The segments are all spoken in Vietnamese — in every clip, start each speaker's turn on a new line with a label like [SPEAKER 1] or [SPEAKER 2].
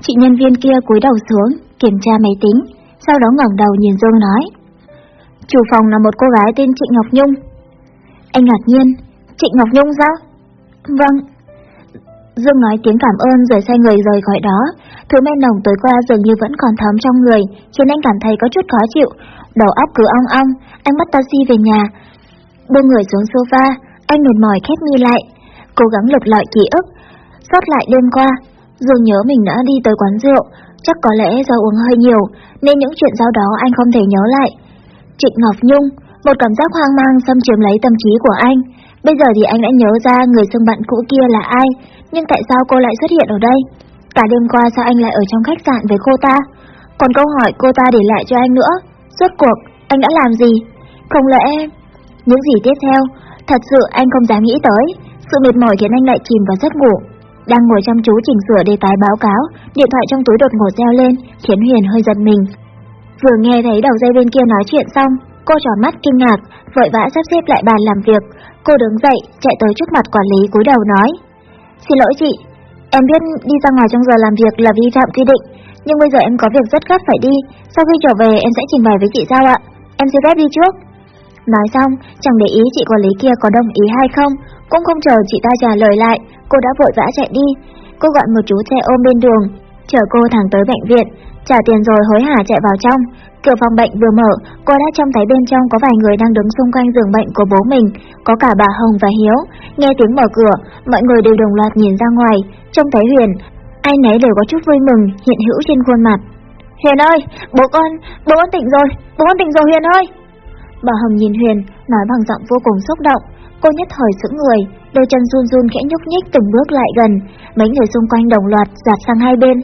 [SPEAKER 1] Chị nhân viên kia cúi đầu xuống, kiểm tra máy tính, sau đó ngẩng đầu nhìn Dương nói. Chủ phòng là một cô gái tên Trịnh Ngọc Nhung. Anh ngạc nhiên, Trịnh Ngọc Nhung sao? Vâng. Dương nói tiếng cảm ơn rồi xoay người rời khỏi đó. Thứ men nồng tối qua dường như vẫn còn thấm trong người, khiến anh cảm thấy có chút khó chịu. Đầu óc cứ ong ong, anh bắt taxi về nhà. Buông người xuống sofa, anh mệt mỏi khép mi lại, cố gắng lục lọi ký ức. Sót lại đêm qua, Dương nhớ mình đã đi tới quán rượu, chắc có lẽ do uống hơi nhiều, nên những chuyện sau đó anh không thể nhớ lại. Trịnh Ngọc Nhung, một cảm giác hoang mang xâm chiếm lấy tâm trí của anh. Bây giờ thì anh đã nhớ ra người xưng bạn cũ kia là ai, nhưng tại sao cô lại xuất hiện ở đây? Cả đêm qua sao anh lại ở trong khách sạn với cô ta? Còn câu hỏi cô ta để lại cho anh nữa, suốt cuộc anh đã làm gì? Không lẽ... Những gì tiếp theo, thật sự anh không dám nghĩ tới, sự mệt mỏi khiến anh lại chìm vào giấc ngủ. Đang ngồi chăm chú chỉnh sửa đề tài báo cáo, điện thoại trong túi đột ngột reo lên, khiến Huyền hơi giật mình. Vừa nghe thấy đầu dây bên kia nói chuyện xong, cô tròn mắt kinh ngạc, vội vã sắp xếp lại bàn làm việc. Cô đứng dậy, chạy tới trước mặt quản lý cúi đầu nói. Xin lỗi chị, em biết đi ra ngoài trong giờ làm việc là vi phạm quy định, nhưng bây giờ em có việc rất gấp phải đi, sau khi trở về em sẽ trình bày với chị sao ạ? Em xin phép đi trước. Nói xong, chẳng để ý chị quản lý kia có đồng ý hay không, cũng không chờ chị ta trả lời lại, cô đã vội vã chạy đi. Cô gọi một chú xe ôm bên đường, chở cô thẳng tới bệnh viện, trả tiền rồi hối hả chạy vào trong. Cửa phòng bệnh vừa mở, cô đã trông thấy bên trong có vài người đang đứng xung quanh giường bệnh của bố mình, có cả bà Hồng và Hiếu. Nghe tiếng mở cửa, mọi người đều đồng loạt nhìn ra ngoài, trông thấy Huyền, ai nấy đều có chút vui mừng hiện hữu trên khuôn mặt. Huyền ơi, bố con, bố con tỉnh rồi, bố con tỉnh rồi Huyền ơi. Bà Hồng nhìn Huyền, nói bằng giọng vô cùng xúc động. Cô nhất thời sững người, đôi chân run run khẽ nhúc nhích từng bước lại gần. Mấy người xung quanh đồng loạt giạt sang hai bên.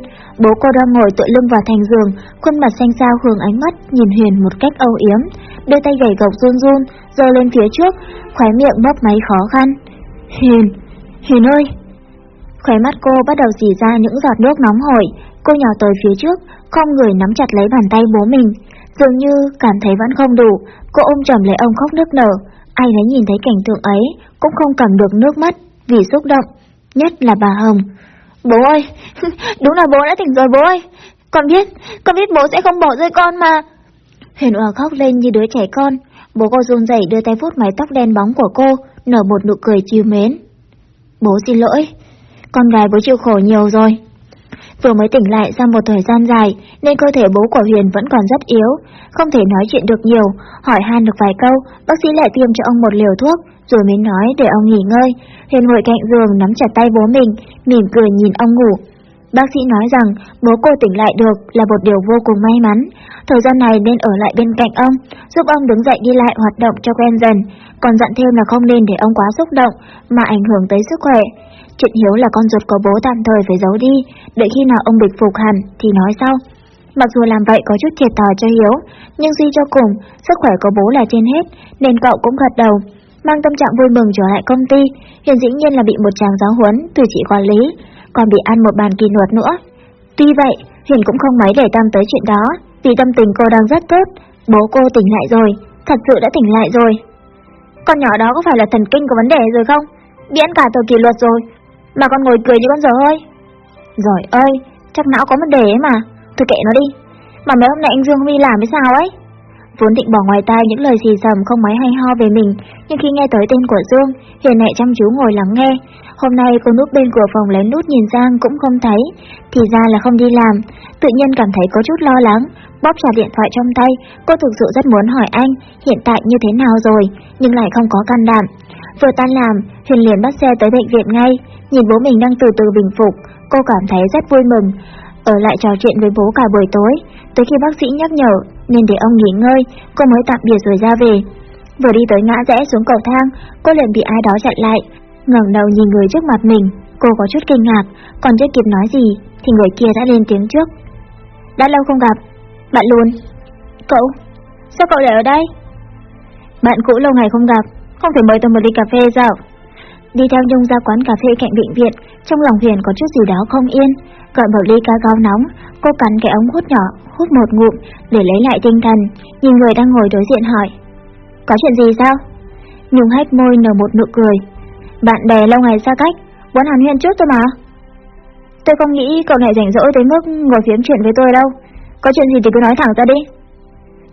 [SPEAKER 1] Bố cô đang ngồi tựa lưng vào thành giường, khuôn mặt xanh xao hướng ánh mắt nhìn Huyền một cách âu yếm. Đôi tay gầy gộc run run, giơ lên phía trước, khóe miệng bóp máy khó khăn. Huyền, Huyền ơi! Khóe mắt cô bắt đầu dì ra những giọt nước nóng hổi. Cô nhào tới phía trước, không người nắm chặt lấy bàn tay bố mình. Dường như cảm thấy vẫn không đủ, cô ôm chầm lấy ông khóc nức nở. Ai nấy nhìn thấy cảnh tượng ấy cũng không cầm được nước mắt vì xúc động, nhất là bà Hồng. Bố ơi, đúng là bố đã tỉnh rồi bố ơi. Con biết, con biết bố sẽ không bỏ rơi con mà. Huyền Hòa khóc lên như đứa trẻ con. Bố cô run rẩy đưa tay vuốt mái tóc đen bóng của cô, nở một nụ cười chiều mến. Bố xin lỗi, con gái bố chịu khổ nhiều rồi. Vừa mới tỉnh lại sau một thời gian dài nên cơ thể bố của Huyền vẫn còn rất yếu, không thể nói chuyện được nhiều, hỏi han được vài câu, bác sĩ lại tiêm cho ông một liều thuốc, rồi mới nói để ông nghỉ ngơi. Huyền ngồi cạnh giường nắm chặt tay bố mình, mỉm cười nhìn ông ngủ. Bác sĩ nói rằng bố cô tỉnh lại được là một điều vô cùng may mắn. Thời gian này nên ở lại bên cạnh ông, giúp ông đứng dậy đi lại hoạt động cho quen dần. Còn dặn thêm là không nên để ông quá xúc động mà ảnh hưởng tới sức khỏe. Chuyện Hiếu là con ruột của bố tạm thời phải giấu đi, đợi khi nào ông bình phục hẳn thì nói sau. Mặc dù làm vậy có chút thiệt thòi cho Hiếu, nhưng suy cho cùng, sức khỏe của bố là trên hết, nên cậu cũng gật đầu. Mang tâm trạng vui mừng trở lại công ty, hiện dĩ nhiên là bị một chàng giáo huấn từ chị quản lý, còn bị ăn một bàn kỳ luật nữa. Tuy vậy, Hiền cũng không mấy để tâm tới chuyện đó, vì tâm tình cô đang rất tốt, bố cô tỉnh lại rồi, thật sự đã tỉnh lại rồi. Con nhỏ đó có phải là thần kinh có vấn đề rồi không? Bị ăn cả tờ kỳ luật rồi, mà con ngồi cười như con dở hơi. Rồi ơi, chắc não có vấn đề ấy mà, thôi kệ nó đi. Mà mấy hôm nay anh Dương không đi làm hay sao ấy? Vốn định bỏ ngoài tai những lời xì xầm không mấy hay ho về mình, nhưng khi nghe tới tên của Dương, Hiền mẹ chăm chú ngồi lắng nghe. Hôm nay cô núp bên cửa phòng lén nút nhìn Giang cũng không thấy, thì ra là không đi làm. Tự nhiên cảm thấy có chút lo lắng, bóp trả điện thoại trong tay, cô thực sự rất muốn hỏi anh hiện tại như thế nào rồi, nhưng lại không có can đảm. Vừa tan làm, Huyền liền bắt xe tới bệnh viện ngay, nhìn bố mình đang từ từ bình phục, cô cảm thấy rất vui mừng. Ở lại trò chuyện với bố cả buổi tối, tới khi bác sĩ nhắc nhở nên để ông nghỉ ngơi, cô mới tạm biệt rồi ra về. Vừa đi tới ngã rẽ xuống cầu thang, cô liền bị ai đó chặn lại, ngẩng đầu nhìn người trước mặt mình, cô có chút kinh ngạc, còn chưa kịp nói gì thì người kia đã lên tiếng trước. Đã lâu không gặp, bạn luôn. Cậu, sao cậu lại ở đây? Bạn cũ lâu ngày không gặp, không thể mời tôi một ly cà phê sao? Đi theo Nhung ra quán cà phê cạnh bệnh viện, trong lòng Huyền có chút gì đó không yên, gọi một ly ca cao nóng, cô cắn cái ống hút nhỏ, hút một ngụm để lấy lại tinh thần, nhìn người đang ngồi đối diện hỏi. Có chuyện gì sao? Nhung hét môi nở một nụ cười. Bạn bè lâu ngày xa cách, muốn hàn huyên chút thôi mà. Tôi không nghĩ cậu này rảnh rỗi tới mức ngồi phiếm chuyện với tôi đâu. Có chuyện gì thì cứ nói thẳng ra đi.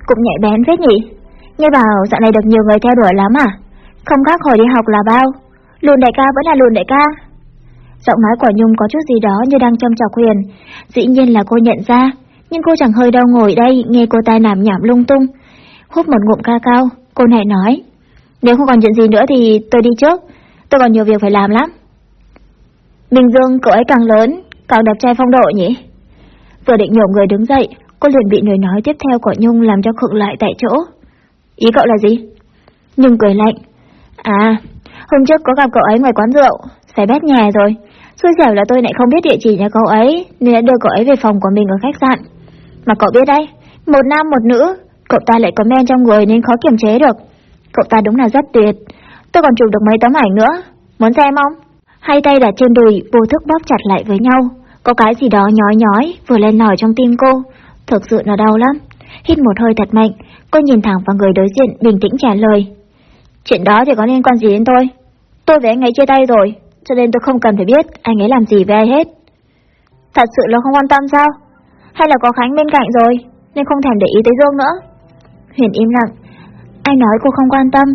[SPEAKER 1] Cũng nhạy bén phết nhỉ. Nghe bảo dạo này được nhiều người theo đuổi lắm à? Không khác hồi đi học là bao. Lùn đại ca vẫn là lùn đại ca. Giọng nói của Nhung có chút gì đó như đang châm trọc Huyền. Dĩ nhiên là cô nhận ra, nhưng cô chẳng hơi đau ngồi đây nghe cô ta nảm nhảm lung tung. Hút một ngụm ca cao, cô này nói. Nếu không còn chuyện gì nữa thì tôi đi trước, tôi còn nhiều việc phải làm lắm. Bình Dương cậu ấy càng lớn, càng đẹp trai phong độ nhỉ? Vừa định nhổ người đứng dậy, cô liền bị lời nói tiếp theo của Nhung làm cho khựng lại tại chỗ. Ý cậu là gì? Nhung cười lạnh. À, hôm trước có gặp cậu ấy ngoài quán rượu, phải bét nhà rồi. Xui xẻo là tôi lại không biết địa chỉ nhà cậu ấy, nên đã đưa cậu ấy về phòng của mình ở khách sạn. Mà cậu biết đấy, một nam một nữ, cậu ta lại có men trong người nên khó kiềm chế được. Cậu ta đúng là rất tuyệt. Tôi còn chụp được mấy tấm ảnh nữa. Muốn xem không? Hai tay đặt trên đùi, vô thức bóp chặt lại với nhau. Có cái gì đó nhói nhói, vừa lên nổi trong tim cô. Thực sự là đau lắm. Hít một hơi thật mạnh, cô nhìn thẳng vào người đối diện, bình tĩnh trả lời. Chuyện đó thì có liên quan gì đến tôi? Tôi với anh ấy chia tay rồi, cho nên tôi không cần phải biết anh ấy làm gì với ai hết. Thật sự là không quan tâm sao? Hay là có Khánh bên cạnh rồi, nên không thèm để ý tới Dương nữa? Huyền im lặng. Anh nói cô không quan tâm,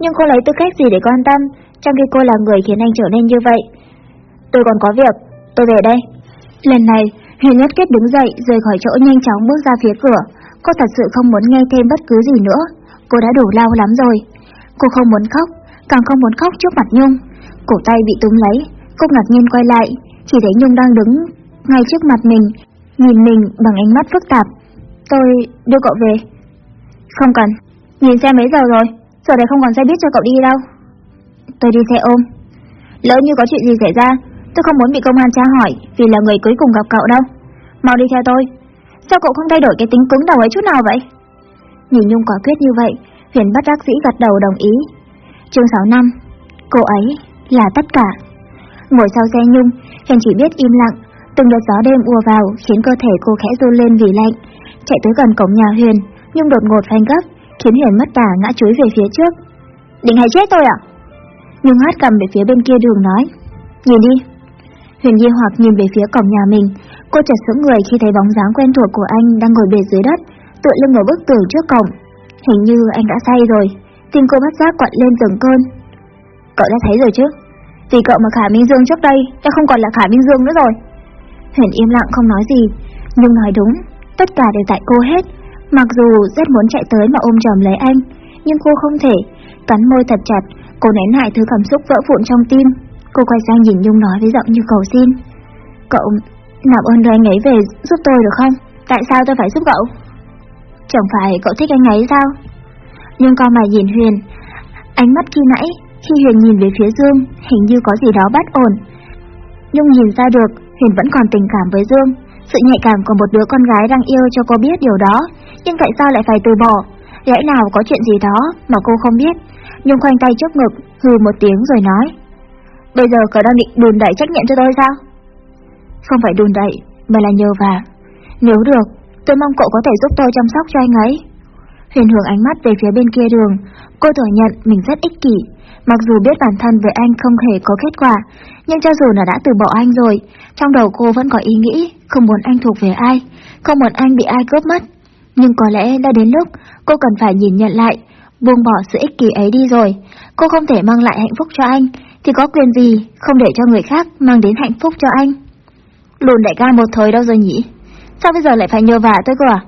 [SPEAKER 1] nhưng cô lấy tư cách gì để quan tâm, trong khi cô là người khiến anh trở nên như vậy. Tôi còn có việc, tôi về đây. Lần này, Huyền nhất kết đứng dậy, rời khỏi chỗ nhanh chóng bước ra phía cửa. Cô thật sự không muốn nghe thêm bất cứ gì nữa. Cô đã đủ lao lắm rồi. Cô không muốn khóc, càng không muốn khóc trước mặt Nhung. Cổ tay bị túm lấy, cô ngạc nhiên quay lại, chỉ thấy Nhung đang đứng ngay trước mặt mình, nhìn mình bằng ánh mắt phức tạp. Tôi đưa cậu về. Không cần, nhìn xe mấy giờ rồi, giờ này không còn xe biết cho cậu đi đâu. Tôi đi xe ôm. Lỡ như có chuyện gì xảy ra, tôi không muốn bị công an tra hỏi vì là người cuối cùng gặp cậu đâu. Mau đi theo tôi. Sao cậu không thay đổi cái tính cứng đầu ấy chút nào vậy? Nhìn Nhung quả quyết như vậy, Huyền bắt đắc dĩ gật đầu đồng ý. Chương 6 năm, cô ấy là tất cả. Ngồi sau xe Nhung, Huyền chỉ biết im lặng, từng đợt gió đêm ùa vào khiến cơ thể cô khẽ run lên vì lạnh. Chạy tới gần cổng nhà Huyền, nhưng đột ngột phanh gấp, khiến Huyền mất đà ngã chuối về phía trước. Định hay chết tôi à? Nhung hát cầm về phía bên kia đường nói, nhìn đi. Huyền di hoặc nhìn về phía cổng nhà mình, cô chợt sững người khi thấy bóng dáng quen thuộc của anh đang ngồi bệt dưới đất, tựa lưng ở bức tường trước cổng. Hình như anh đã say rồi, tim cô bắt giác quặn lên từng cơn. Cậu đã thấy rồi chứ? Vì cậu mà Khả Minh Dương trước đây đã không còn là Khả Minh Dương nữa rồi. Huyền im lặng không nói gì, nhưng nói đúng, tất cả đều tại cô hết. Mặc dù rất muốn chạy tới mà ôm chầm lấy anh, nhưng cô không thể, cắn môi thật chặt, cô nén lại thứ cảm xúc vỡ vụn trong tim. Cô quay sang nhìn Nhung nói với giọng như cầu xin. Cậu, làm ơn đưa anh ấy về giúp tôi được không? Tại sao tôi phải giúp cậu? Chẳng phải cậu thích anh ấy sao? Nhưng con mày nhìn Huyền, ánh mắt khi nãy, khi Huyền nhìn về phía Dương, hình như có gì đó bất ổn. Nhung nhìn ra được, Huyền vẫn còn tình cảm với Dương. Sự nhạy cảm của một đứa con gái đang yêu cho cô biết điều đó, nhưng tại sao lại phải từ bỏ? Lẽ nào có chuyện gì đó mà cô không biết? Nhung khoanh tay trước ngực, hừ một tiếng rồi nói. Bây giờ cậu đang định đùn đẩy trách nhiệm cho tôi sao? Không phải đùn đẩy, mà là nhờ vả. Nếu được, tôi mong cậu có thể giúp tôi chăm sóc cho anh ấy. Huyền hướng ánh mắt về phía bên kia đường, cô thừa nhận mình rất ích kỷ. Mặc dù biết bản thân với anh không hề có kết quả, nhưng cho dù là đã từ bỏ anh rồi, trong đầu cô vẫn có ý nghĩ không muốn anh thuộc về ai, không muốn anh bị ai cướp mất. Nhưng có lẽ đã đến lúc cô cần phải nhìn nhận lại, buông bỏ sự ích kỷ ấy đi rồi. Cô không thể mang lại hạnh phúc cho anh, thì có quyền gì không để cho người khác mang đến hạnh phúc cho anh. Lùn đại ca một thời đâu rồi nhỉ? Sao bây giờ lại phải nhờ vả tôi cơ à?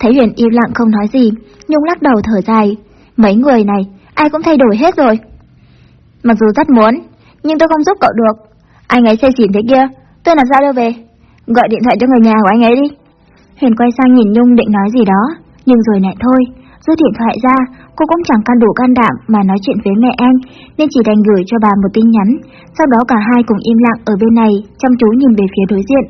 [SPEAKER 1] Thấy Huyền im lặng không nói gì, Nhung lắc đầu thở dài. Mấy người này, ai cũng thay đổi hết rồi. Mặc dù rất muốn, nhưng tôi không giúp cậu được. Anh ấy say xỉn thế kia, tôi làm sao đưa về? Gọi điện thoại cho người nhà của anh ấy đi. Huyền quay sang nhìn Nhung định nói gì đó, nhưng rồi lại thôi. Rút điện thoại ra, cô cũng chẳng can đủ can đảm mà nói chuyện với mẹ anh, nên chỉ đành gửi cho bà một tin nhắn. Sau đó cả hai cùng im lặng ở bên này, chăm chú nhìn về phía đối diện.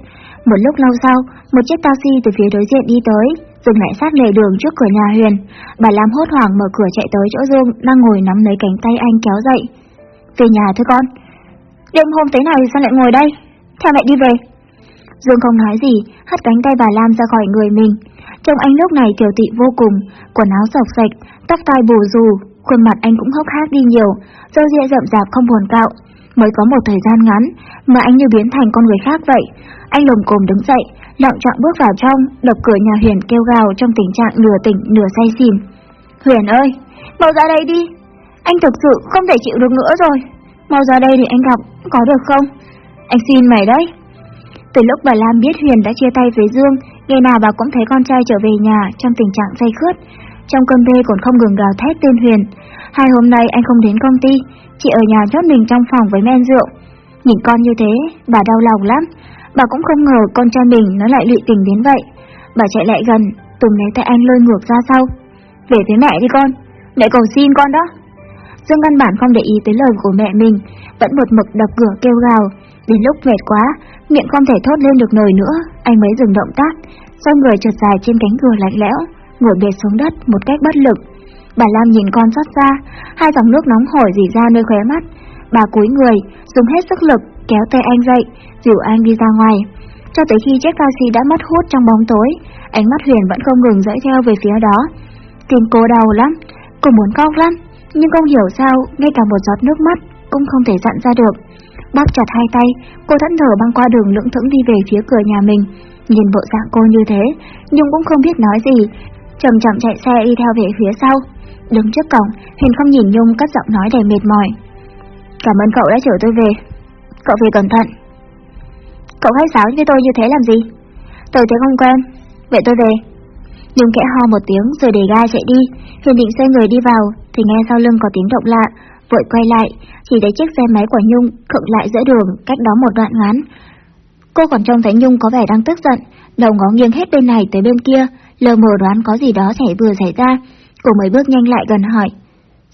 [SPEAKER 1] Một lúc lâu sau, một chiếc taxi từ phía đối diện đi tới, dừng lại sát lề đường trước cửa nhà Huyền. Bà Lam hốt hoảng mở cửa chạy tới chỗ Dương đang ngồi nắm lấy cánh tay anh kéo dậy. Về nhà thôi con. Đêm hôm thế này sao lại ngồi đây? Theo mẹ đi về. Dương không nói gì, hất cánh tay bà Lam ra khỏi người mình. Trông anh lúc này tiểu tị vô cùng, quần áo sọc sạch, tóc tai bù rù, khuôn mặt anh cũng hốc hác đi nhiều, râu ria rậm rạp không buồn cạo. Mới có một thời gian ngắn mà anh như biến thành con người khác vậy. Anh lồng cồm đứng dậy, lặng trọng bước vào trong, đập cửa nhà Huyền kêu gào trong tình trạng nửa tỉnh nửa say xỉn. Huyền ơi, mau ra đây đi. Anh thực sự không thể chịu được nữa rồi. Mau ra đây để anh gặp, có được không? Anh xin mày đấy. Từ lúc bà Lam biết Huyền đã chia tay với Dương, ngày nào bà cũng thấy con trai trở về nhà trong tình trạng say khướt. Trong cơn mê còn không ngừng gào thét tên Huyền. Hai hôm nay anh không đến công ty, chỉ ở nhà chốt mình trong phòng với men rượu. Nhìn con như thế, bà đau lòng lắm. Bà cũng không ngờ con trai mình nó lại lụy tình đến vậy. Bà chạy lại gần, tùm lấy tay anh lôi ngược ra sau. Về với mẹ đi con, mẹ cầu xin con đó. Dương căn bản không để ý tới lời của mẹ mình, vẫn một mực đập cửa kêu gào. Đến lúc mệt quá, miệng không thể thốt lên được nồi nữa, anh mới dừng động tác, sau người trượt dài trên cánh cửa lạnh lẽo, ngồi bệt xuống đất một cách bất lực. Bà Lam nhìn con xót xa, hai dòng nước nóng hổi dì ra nơi khóe mắt. Bà cúi người, dùng hết sức lực, kéo tay anh dậy, dìu anh đi ra ngoài. Cho tới khi chiếc taxi đã mất hút trong bóng tối, ánh mắt Huyền vẫn không ngừng dõi theo về phía đó. Tim cô đau lắm, cô muốn khóc lắm, nhưng không hiểu sao ngay cả một giọt nước mắt cũng không thể dặn ra được. Bóp chặt hai tay, cô thẫn thờ băng qua đường lưỡng thững đi về phía cửa nhà mình. Nhìn bộ dạng cô như thế, nhưng cũng không biết nói gì, chậm chậm chạy xe đi theo về phía sau. Đứng trước cổng, Huyền không nhìn Nhung cất giọng nói đầy mệt mỏi. Cảm ơn cậu đã chở tôi về. Cậu phải cẩn thận. Cậu khách sáo với tôi như thế làm gì? Tôi thấy không quen. Vậy tôi về. Nhung kẽ ho một tiếng rồi để ga chạy đi. hiền định xoay người đi vào, thì nghe sau lưng có tiếng động lạ. Vội quay lại, chỉ thấy chiếc xe máy của Nhung khựng lại giữa đường, cách đó một đoạn ngắn. Cô còn trông thấy Nhung có vẻ đang tức giận, đầu ngó nghiêng hết bên này tới bên kia, lờ mờ đoán có gì đó xảy vừa xảy ra. Cô mới bước nhanh lại gần hỏi.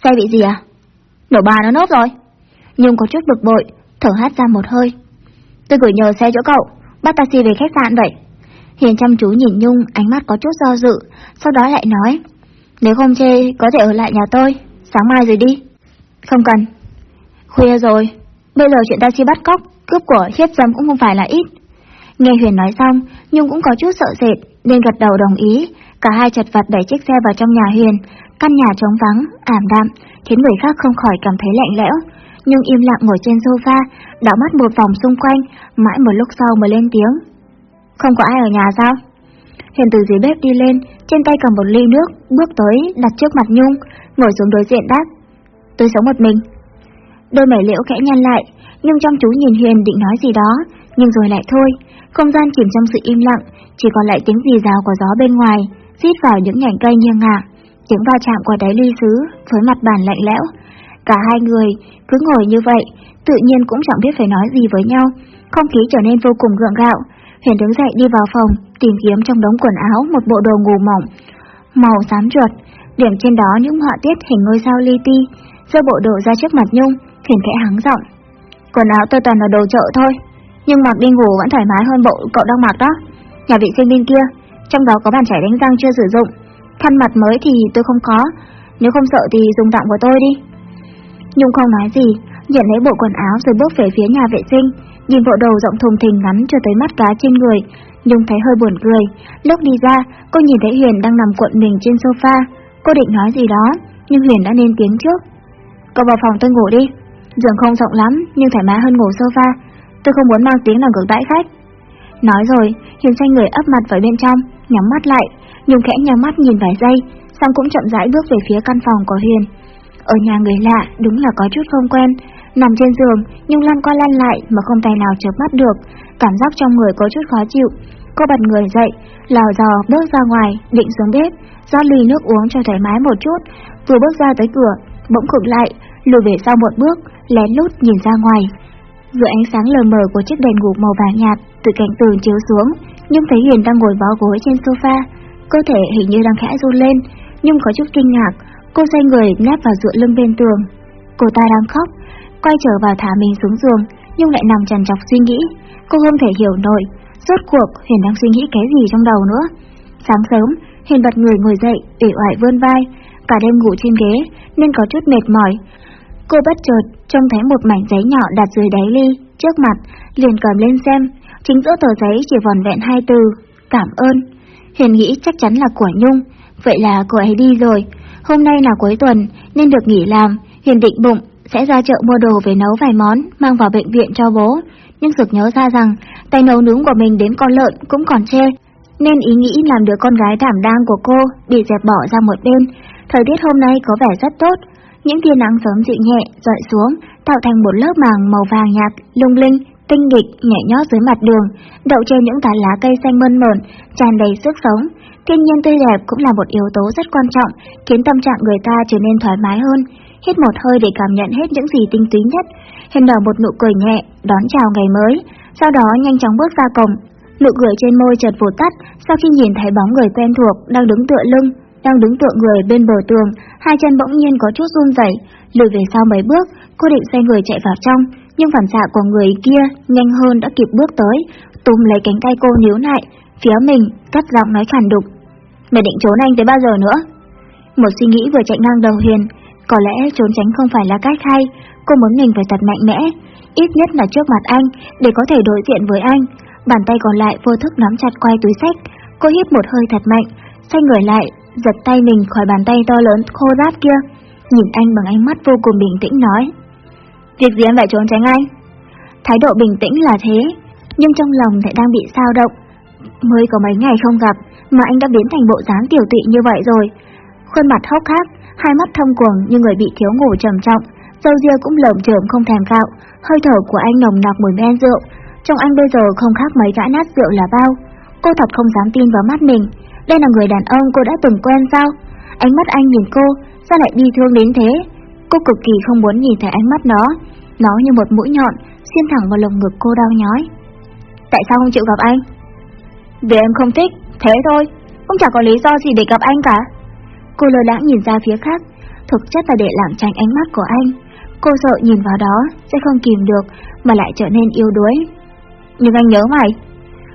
[SPEAKER 1] Xe bị gì à? Nổ bà nó nốt rồi. Nhung có chút bực bội, thở hát ra một hơi. Tôi gửi nhờ xe chỗ cậu, bắt taxi về khách sạn vậy. Hiền chăm chú nhìn Nhung, ánh mắt có chút do dự, sau đó lại nói. Nếu không chê, có thể ở lại nhà tôi, sáng mai rồi đi. Không cần. Khuya rồi, bây giờ chuyện taxi bắt cóc, cướp của, hiếp dâm cũng không phải là ít. Nghe Huyền nói xong, Nhung cũng có chút sợ sệt, nên gật đầu đồng ý. Cả hai chật vật đẩy chiếc xe vào trong nhà Huyền, căn nhà trống vắng, ảm đạm, khiến người khác không khỏi cảm thấy lạnh lẽo. Nhưng im lặng ngồi trên sofa, đảo mắt một vòng xung quanh, mãi một lúc sau mới lên tiếng. Không có ai ở nhà sao? hiền từ dưới bếp đi lên, trên tay cầm một ly nước, bước tới, đặt trước mặt Nhung, ngồi xuống đối diện đáp. Tôi sống một mình. Đôi mày liễu khẽ nhăn lại, nhưng trong chú nhìn hiền định nói gì đó, nhưng rồi lại thôi. Không gian chìm trong sự im lặng, chỉ còn lại tiếng rì rào của gió bên ngoài, xít vào những nhành cây nghiêng ngả, tiếng va chạm của đáy ly sứ với mặt bàn lạnh lẽo. Cả hai người cứ ngồi như vậy, tự nhiên cũng chẳng biết phải nói gì với nhau, không khí trở nên vô cùng gượng gạo. Huyền đứng dậy đi vào phòng, tìm kiếm trong đống quần áo một bộ đồ ngủ mỏng, màu xám chuột, điểm trên đó những họa tiết hình ngôi sao li ti, giơ bộ đồ ra trước mặt Nhung, Huyền khẽ hắng giọng. Quần áo tôi toàn là đồ chợ thôi, nhưng mặc đi ngủ vẫn thoải mái hơn bộ cậu đang mặc đó. Nhà vệ sinh bên kia, trong đó có bàn chải đánh răng chưa sử dụng, khăn mặt mới thì tôi không có, nếu không sợ thì dùng tạm của tôi đi. Nhung không nói gì, nhận lấy bộ quần áo rồi bước về phía nhà vệ sinh, nhìn bộ đồ rộng thùng thình ngắn cho tới mắt cá trên người, Nhung thấy hơi buồn cười. Lúc đi ra, cô nhìn thấy Huyền đang nằm cuộn mình trên sofa, cô định nói gì đó, nhưng Huyền đã lên tiếng trước. Cậu vào phòng tôi ngủ đi, giường không rộng lắm nhưng thoải mái hơn ngủ sofa, tôi không muốn mang tiếng làm ngược đãi khách. Nói rồi, Huyền xoay người ấp mặt vào bên trong, nhắm mắt lại, Nhung khẽ nhắm mắt nhìn vài giây, xong cũng chậm rãi bước về phía căn phòng của Huyền. Ở nhà người lạ đúng là có chút không quen, nằm trên giường nhưng lăn qua lăn lại mà không tay nào chớp mắt được, cảm giác trong người có chút khó chịu. Cô bật người dậy, lò dò bước ra ngoài, định xuống bếp, rót ly nước uống cho thoải mái một chút, vừa bước ra tới cửa, bỗng khựng lại, lùi về sau một bước, lén lút nhìn ra ngoài. Giữa ánh sáng lờ mờ của chiếc đèn ngủ màu vàng nhạt từ cạnh tường chiếu xuống, nhưng thấy Hiền đang ngồi bó gối trên sofa, cơ thể hình như đang khẽ run lên, nhưng có chút kinh ngạc, cô xoay người nép vào dựa lưng bên tường. Cô ta đang khóc, quay trở vào thả mình xuống giường, nhưng lại nằm trằn trọc suy nghĩ. Cô không thể hiểu nổi, rốt cuộc Huyền đang suy nghĩ cái gì trong đầu nữa. Sáng sớm, Huyền bật người ngồi dậy, ủy oải vươn vai, cả đêm ngủ trên ghế nên có chút mệt mỏi. Cô bất chợt trông thấy một mảnh giấy nhỏ đặt dưới đáy ly, trước mặt, liền cầm lên xem, chính giữa tờ giấy chỉ vòn vẹn hai từ, cảm ơn. Huyền nghĩ chắc chắn là của Nhung, vậy là cô ấy đi rồi. Hôm nay là cuối tuần nên được nghỉ làm, Hiền định bụng sẽ ra chợ mua đồ về nấu vài món, mang vào bệnh viện cho bố. Nhưng sực nhớ ra rằng, tay nấu nướng của mình đến con lợn cũng còn chê, nên ý nghĩ làm đứa con gái đảm đang của cô bị dẹp bỏ ra một bên. Thời tiết hôm nay có vẻ rất tốt, những tia nắng sớm dịu nhẹ dọi xuống, tạo thành một lớp màng màu vàng nhạt, lung linh, tinh nghịch nhẹ nhót dưới mặt đường, đậu trên những tán lá cây xanh mơn mởn, tràn đầy sức sống. Thiên nhiên tươi đẹp cũng là một yếu tố rất quan trọng, khiến tâm trạng người ta trở nên thoải mái hơn. Hít một hơi để cảm nhận hết những gì tinh túy nhất, hình nở một nụ cười nhẹ, đón chào ngày mới, sau đó nhanh chóng bước ra cổng. Nụ cười trên môi chợt vụt tắt sau khi nhìn thấy bóng người quen thuộc đang đứng tựa lưng, đang đứng tựa người bên bờ tường, hai chân bỗng nhiên có chút run rẩy, lùi về sau mấy bước, cô định xoay người chạy vào trong, nhưng phản xạ của người kia nhanh hơn đã kịp bước tới, túm lấy cánh tay cô níu lại, phía mình cắt giọng nói khàn đục. Mày định trốn anh tới bao giờ nữa? Một suy nghĩ vừa chạy ngang đầu Huyền, có lẽ trốn tránh không phải là cách hay, cô muốn mình phải thật mạnh mẽ, ít nhất là trước mặt anh, để có thể đối diện với anh. Bàn tay còn lại vô thức nắm chặt quay túi sách, cô hít một hơi thật mạnh, xoay người lại, giật tay mình khỏi bàn tay to lớn khô ráp kia, nhìn anh bằng ánh mắt vô cùng bình tĩnh nói. Việc gì em phải trốn tránh anh? Thái độ bình tĩnh là thế, nhưng trong lòng lại đang bị sao động. Mới có mấy ngày không gặp mà anh đã biến thành bộ dáng tiểu tụy như vậy rồi. Khuôn mặt hốc hác, hai mắt thông cuồng như người bị thiếu ngủ trầm trọng, dâu ria cũng lởm chởm không thèm cạo, hơi thở của anh nồng nặc mùi men rượu. Trong anh bây giờ không khác mấy gã nát rượu là bao. Cô thật không dám tin vào mắt mình. Đây là người đàn ông cô đã từng quen sao? Ánh mắt anh nhìn cô, sao lại bi thương đến thế? Cô cực kỳ không muốn nhìn thấy ánh mắt nó. Nó như một mũi nhọn, xuyên thẳng vào lồng ngực cô đau nhói. Tại sao không chịu gặp anh? Vì em không thích, thế thôi. Cũng chẳng có lý do gì để gặp anh cả. Cô lơ lãng nhìn ra phía khác, thực chất là để lảng tránh ánh mắt của anh. Cô sợ nhìn vào đó sẽ không kìm được mà lại trở nên yêu đuối. Nhưng anh nhớ mày.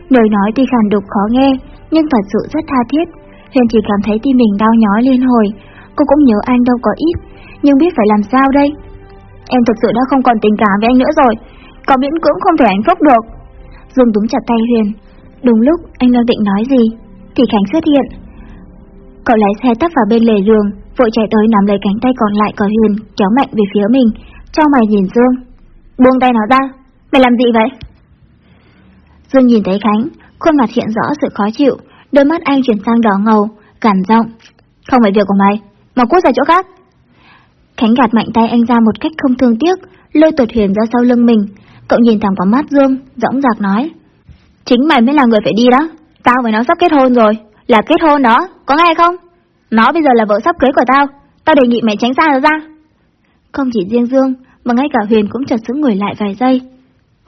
[SPEAKER 1] Lời nói tuy khàn đục khó nghe, nhưng thật sự rất tha thiết. Huyền chỉ cảm thấy tim mình đau nhói liên hồi. Cô cũng nhớ anh đâu có ít, nhưng biết phải làm sao đây. Em thực sự đã không còn tình cảm với anh nữa rồi, có miễn cưỡng không thể hạnh phúc được. Dương túm chặt tay Huyền. Đúng lúc anh đang định nói gì, thì Khánh xuất hiện. Cậu lái xe tấp vào bên lề đường, vội chạy tới nắm lấy cánh tay còn lại của Huyền, kéo mạnh về phía mình, cho mày nhìn Dương. Buông tay nó ra, mày làm gì vậy? Dương nhìn thấy Khánh, khuôn mặt hiện rõ sự khó chịu, đôi mắt anh chuyển sang đỏ ngầu, gằn giọng. Không phải việc của mày, mà cút ra chỗ khác. Khánh gạt mạnh tay anh ra một cách không thương tiếc, lôi tuột huyền ra sau lưng mình. Cậu nhìn thẳng vào mắt Dương, dõng dạc nói. Chính mày mới là người phải đi đó. Tao với nó sắp kết hôn rồi. Là kết hôn đó, có nghe không? Nó bây giờ là vợ sắp cưới của tao. Tao đề nghị mày tránh xa nó ra. Không chỉ riêng Dương, mà ngay cả Huyền cũng chợt sững người lại vài giây.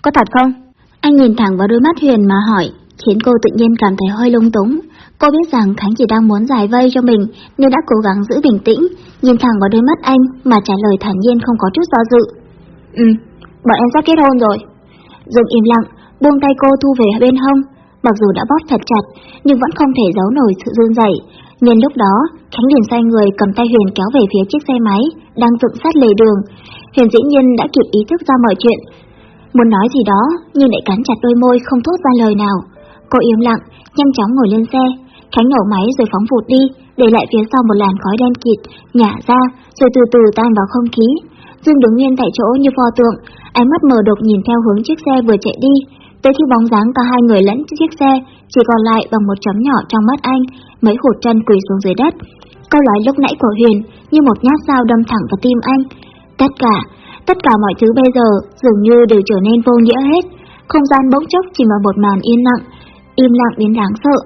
[SPEAKER 1] Có thật không? Anh nhìn thẳng vào đôi mắt Huyền mà hỏi, khiến cô tự nhiên cảm thấy hơi lung túng. Cô biết rằng Khánh chỉ đang muốn giải vây cho mình nên đã cố gắng giữ bình tĩnh, nhìn thẳng vào đôi mắt anh mà trả lời thản nhiên không có chút do dự. Ừ, bọn em sắp kết hôn rồi. Dương im lặng, buông tay cô thu về bên hông. Mặc dù đã bóp thật chặt, nhưng vẫn không thể giấu nổi sự run rẩy. Nhân lúc đó, Khánh liền xoay người cầm tay Huyền kéo về phía chiếc xe máy đang dựng sát lề đường. Huyền dĩ nhiên đã kịp ý thức ra mọi chuyện. Muốn nói gì đó, nhưng lại cắn chặt đôi môi không thốt ra lời nào. Cô im lặng, nhanh chóng ngồi lên xe, Khánh nổ máy rồi phóng vụt đi, để lại phía sau một làn khói đen kịt, nhả ra, rồi từ từ tan vào không khí. Dương đứng nguyên tại chỗ như pho tượng, ánh mắt mờ đục nhìn theo hướng chiếc xe vừa chạy đi. Tới khi bóng dáng cả hai người lẫn chiếc xe, chỉ còn lại bằng một chấm nhỏ trong mắt anh, mấy hụt chân quỳ xuống dưới đất. Câu nói lúc nãy của Huyền như một nhát dao đâm thẳng vào tim anh. Tất cả, tất cả mọi thứ bây giờ dường như đều trở nên vô nghĩa hết. Không gian bỗng chốc chỉ là một màn yên lặng, im lặng đến đáng sợ.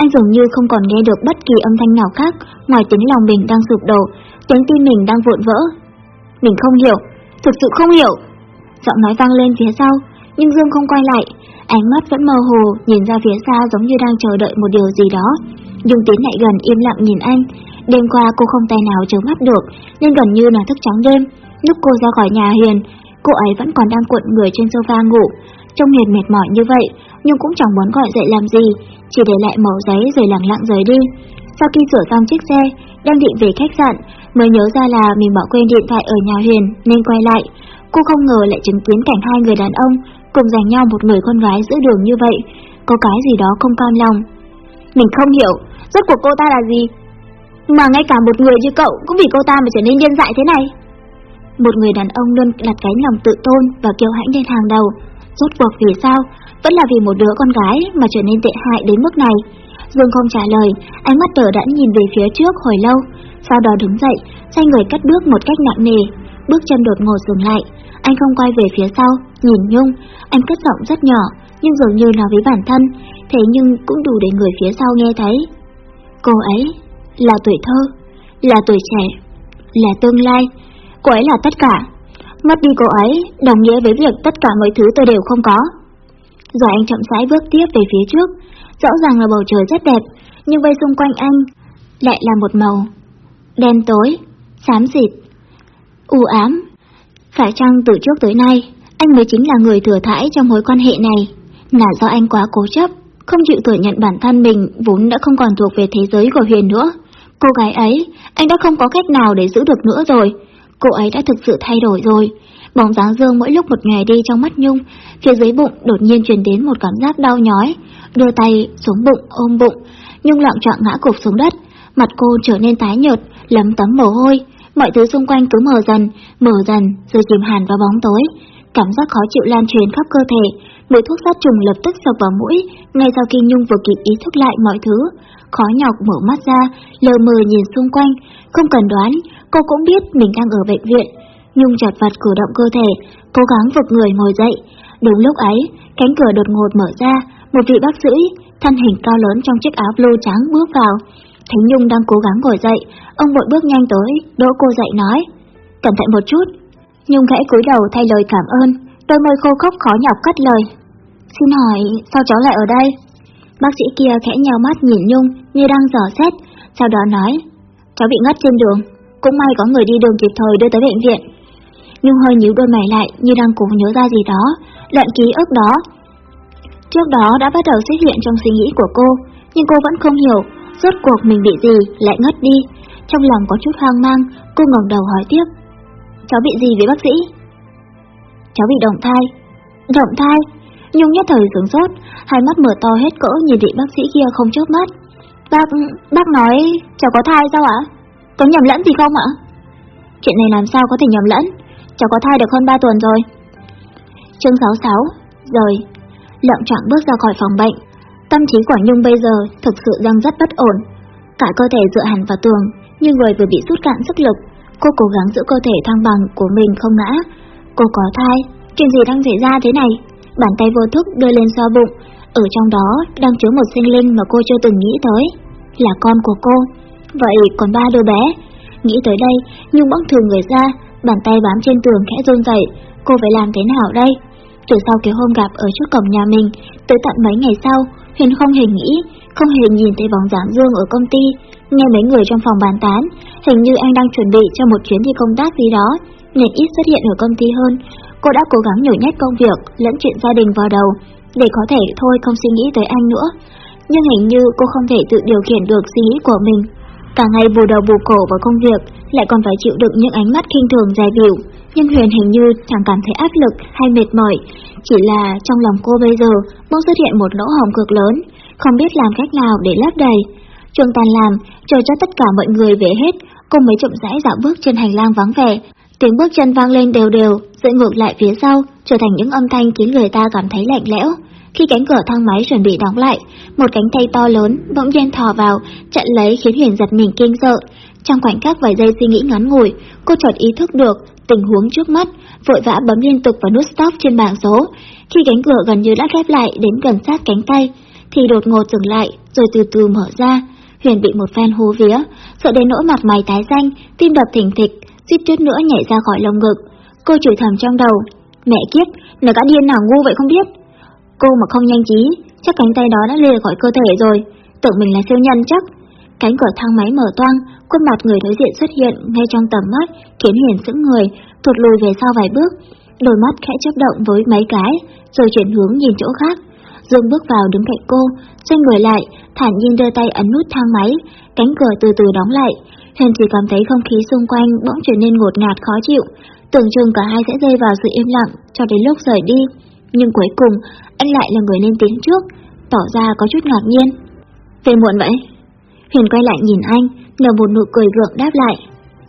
[SPEAKER 1] Anh dường như không còn nghe được bất kỳ âm thanh nào khác ngoài tiếng lòng mình đang sụp đổ, tiếng tim mình đang vụn vỡ. Mình không hiểu, thực sự không hiểu. Giọng nói vang lên phía sau, nhưng Dương không quay lại, ánh mắt vẫn mơ hồ nhìn ra phía xa giống như đang chờ đợi một điều gì đó. Dung tiến lại gần im lặng nhìn anh. Đêm qua cô không tay nào chớ mắt được, nên gần như là thức trắng đêm. Lúc cô ra khỏi nhà Hiền, cô ấy vẫn còn đang cuộn người trên sofa ngủ. Trông Hiền mệt mỏi như vậy, nhưng cũng chẳng muốn gọi dậy làm gì, chỉ để lại mẩu giấy rồi lặng lặng rời đi. Sau khi sửa xong chiếc xe, đang định về khách sạn, mới nhớ ra là mình bỏ quên điện thoại ở nhà Huyền nên quay lại. Cô không ngờ lại chứng kiến cảnh hai người đàn ông cùng giành nhau một người con gái giữa đường như vậy, có cái gì đó không cam lòng. Mình không hiểu, rốt cuộc cô ta là gì? Mà ngay cả một người như cậu cũng vì cô ta mà trở nên điên dại thế này. Một người đàn ông luôn đặt cái lòng tự tôn và kiêu hãnh lên hàng đầu. Rốt cuộc vì sao? Vẫn là vì một đứa con gái mà trở nên tệ hại đến mức này. Dương không trả lời, ánh mắt tờ đã nhìn về phía trước hồi lâu, sau đó đứng dậy, xoay người cắt bước một cách nặng nề, bước chân đột ngột dừng lại. Anh không quay về phía sau, nhìn Nhung, anh cất giọng rất nhỏ, nhưng dường như nói với bản thân, thế nhưng cũng đủ để người phía sau nghe thấy. Cô ấy là tuổi thơ, là tuổi trẻ, là tương lai, cô ấy là tất cả. Mất đi cô ấy đồng nghĩa với việc tất cả mọi thứ tôi đều không có. Rồi anh chậm rãi bước tiếp về phía trước, rõ ràng là bầu trời rất đẹp, nhưng vây xung quanh anh lại là một màu đen tối, xám xịt, u ám. Phải chăng từ trước tới nay, anh mới chính là người thừa thãi trong mối quan hệ này, là do anh quá cố chấp, không chịu thừa nhận bản thân mình vốn đã không còn thuộc về thế giới của Huyền nữa. Cô gái ấy, anh đã không có cách nào để giữ được nữa rồi. Cô ấy đã thực sự thay đổi rồi. Bóng dáng dương mỗi lúc một ngày đi trong mắt Nhung, phía dưới bụng đột nhiên truyền đến một cảm giác đau nhói. Đưa tay xuống bụng ôm bụng, Nhung lặng trọng ngã cục xuống đất, mặt cô trở nên tái nhợt, lấm tấm mồ hôi. Mọi thứ xung quanh cứ mờ dần, mờ dần rồi chìm hẳn vào bóng tối. Cảm giác khó chịu lan truyền khắp cơ thể, mùi thuốc sát trùng lập tức sộc vào mũi, ngay sau khi Nhung vừa kịp ý thức lại mọi thứ. Khó nhọc mở mắt ra, lờ mờ nhìn xung quanh, không cần đoán, cô cũng biết mình đang ở bệnh viện. Nhung chặt vặt cử động cơ thể, cố gắng vực người ngồi dậy. Đúng lúc ấy, cánh cửa đột ngột mở ra, một vị bác sĩ, thân hình cao lớn trong chiếc áo blue trắng bước vào. Thấy Nhung đang cố gắng ngồi dậy, ông vội bước nhanh tới, đỗ cô dậy nói. Cẩn thận một chút. Nhung khẽ cúi đầu thay lời cảm ơn, đôi môi khô khốc khó nhọc cất lời. Xin hỏi, sao cháu lại ở đây? Bác sĩ kia khẽ nhào mắt nhìn Nhung như đang dò xét, sau đó nói. Cháu bị ngất trên đường, cũng may có người đi đường kịp thời đưa tới bệnh viện. Nhung hơi nhíu đôi mày lại như đang cố nhớ ra gì đó, đoạn ký ức đó. Trước đó đã bắt đầu xuất hiện trong suy nghĩ của cô, nhưng cô vẫn không hiểu rốt cuộc mình bị gì lại ngất đi. Trong lòng có chút hoang mang, cô ngẩng đầu hỏi tiếp. Cháu bị gì với bác sĩ? Cháu bị động thai. Động thai? Nhung nhất thời sướng sốt, hai mắt mở to hết cỡ nhìn vị bác sĩ kia không chớp mắt. Bác, bác nói cháu có thai sao ạ? Có nhầm lẫn gì không ạ? Chuyện này làm sao có thể nhầm lẫn? Cháu có thai được hơn 3 tuần rồi. Chương 66, rồi. Lộng trọng bước ra khỏi phòng bệnh. Tâm trí của Nhung bây giờ thực sự đang rất bất ổn. Cả cơ thể dựa hẳn vào tường, như người vừa bị rút cạn sức lực. Cô cố gắng giữ cơ thể thăng bằng của mình không ngã. Cô có thai, chuyện gì đang xảy ra thế này? Bàn tay vô thức đưa lên xoa bụng, ở trong đó đang chứa một sinh linh mà cô chưa từng nghĩ tới, là con của cô. Vậy còn ba đứa bé. Nghĩ tới đây, Nhung bỗng thường người ra, bàn tay bám trên tường khẽ run rẩy. Cô phải làm thế nào đây? Từ sau cái hôm gặp ở trước cổng nhà mình, tới tận mấy ngày sau, Huyền không hề nghĩ, không hề nhìn thấy bóng dáng Dương ở công ty, nghe mấy người trong phòng bàn tán, hình như anh đang chuẩn bị cho một chuyến đi công tác gì đó, nên ít xuất hiện ở công ty hơn. Cô đã cố gắng nhồi nhét công việc lẫn chuyện gia đình vào đầu, để có thể thôi không suy nghĩ tới anh nữa. Nhưng hình như cô không thể tự điều khiển được suy nghĩ của mình. Cả ngày bù đầu bù cổ vào công việc, lại còn phải chịu đựng những ánh mắt khinh thường dài biểu. Nhưng Huyền hình như chẳng cảm thấy áp lực hay mệt mỏi, chỉ là trong lòng cô bây giờ bỗng xuất hiện một lỗ hổng cực lớn, không biết làm cách nào để lấp đầy. Trường tàn làm, chờ cho tất cả mọi người về hết, cô mới chậm rãi dạo bước trên hành lang vắng vẻ. Tiếng bước chân vang lên đều đều, dựng ngược lại phía sau, trở thành những âm thanh khiến người ta cảm thấy lạnh lẽo. Khi cánh cửa thang máy chuẩn bị đóng lại, một cánh tay to lớn bỗng nhiên thò vào, chặn lấy khiến Huyền giật mình kinh sợ. Trong khoảnh khắc vài giây suy nghĩ ngắn ngủi, cô chợt ý thức được tình huống trước mắt, vội vã bấm liên tục vào nút stop trên bảng số. Khi cánh cửa gần như đã khép lại đến gần sát cánh tay, thì đột ngột dừng lại, rồi từ từ mở ra. Huyền bị một phen hú vía, sợ đến nỗi mặt mày tái xanh, tim đập thình thịch, suýt chút nữa nhảy ra khỏi lồng ngực. Cô chửi thầm trong đầu, mẹ kiếp, nó đã điên nào ngu vậy không biết. Cô mà không nhanh trí, chắc cánh tay đó đã lìa khỏi cơ thể rồi, tưởng mình là siêu nhân chắc. Cánh cửa thang máy mở toang, khuôn mặt người đối diện xuất hiện ngay trong tầm mắt, khiến Huyền sững người, thụt lùi về sau vài bước. Đôi mắt khẽ chớp động với mấy cái, rồi chuyển hướng nhìn chỗ khác. Dương bước vào đứng cạnh cô, xoay người lại, thản nhiên đưa tay ấn nút thang máy, cánh cửa từ từ đóng lại. Huyền chỉ cảm thấy không khí xung quanh bỗng trở nên ngột ngạt khó chịu, tưởng chừng cả hai sẽ rơi vào sự im lặng cho đến lúc rời đi. Nhưng cuối cùng, anh lại là người lên tiếng trước, tỏ ra có chút ngạc nhiên. Về muộn vậy? Huyền quay lại nhìn anh, nở một nụ cười gượng đáp lại.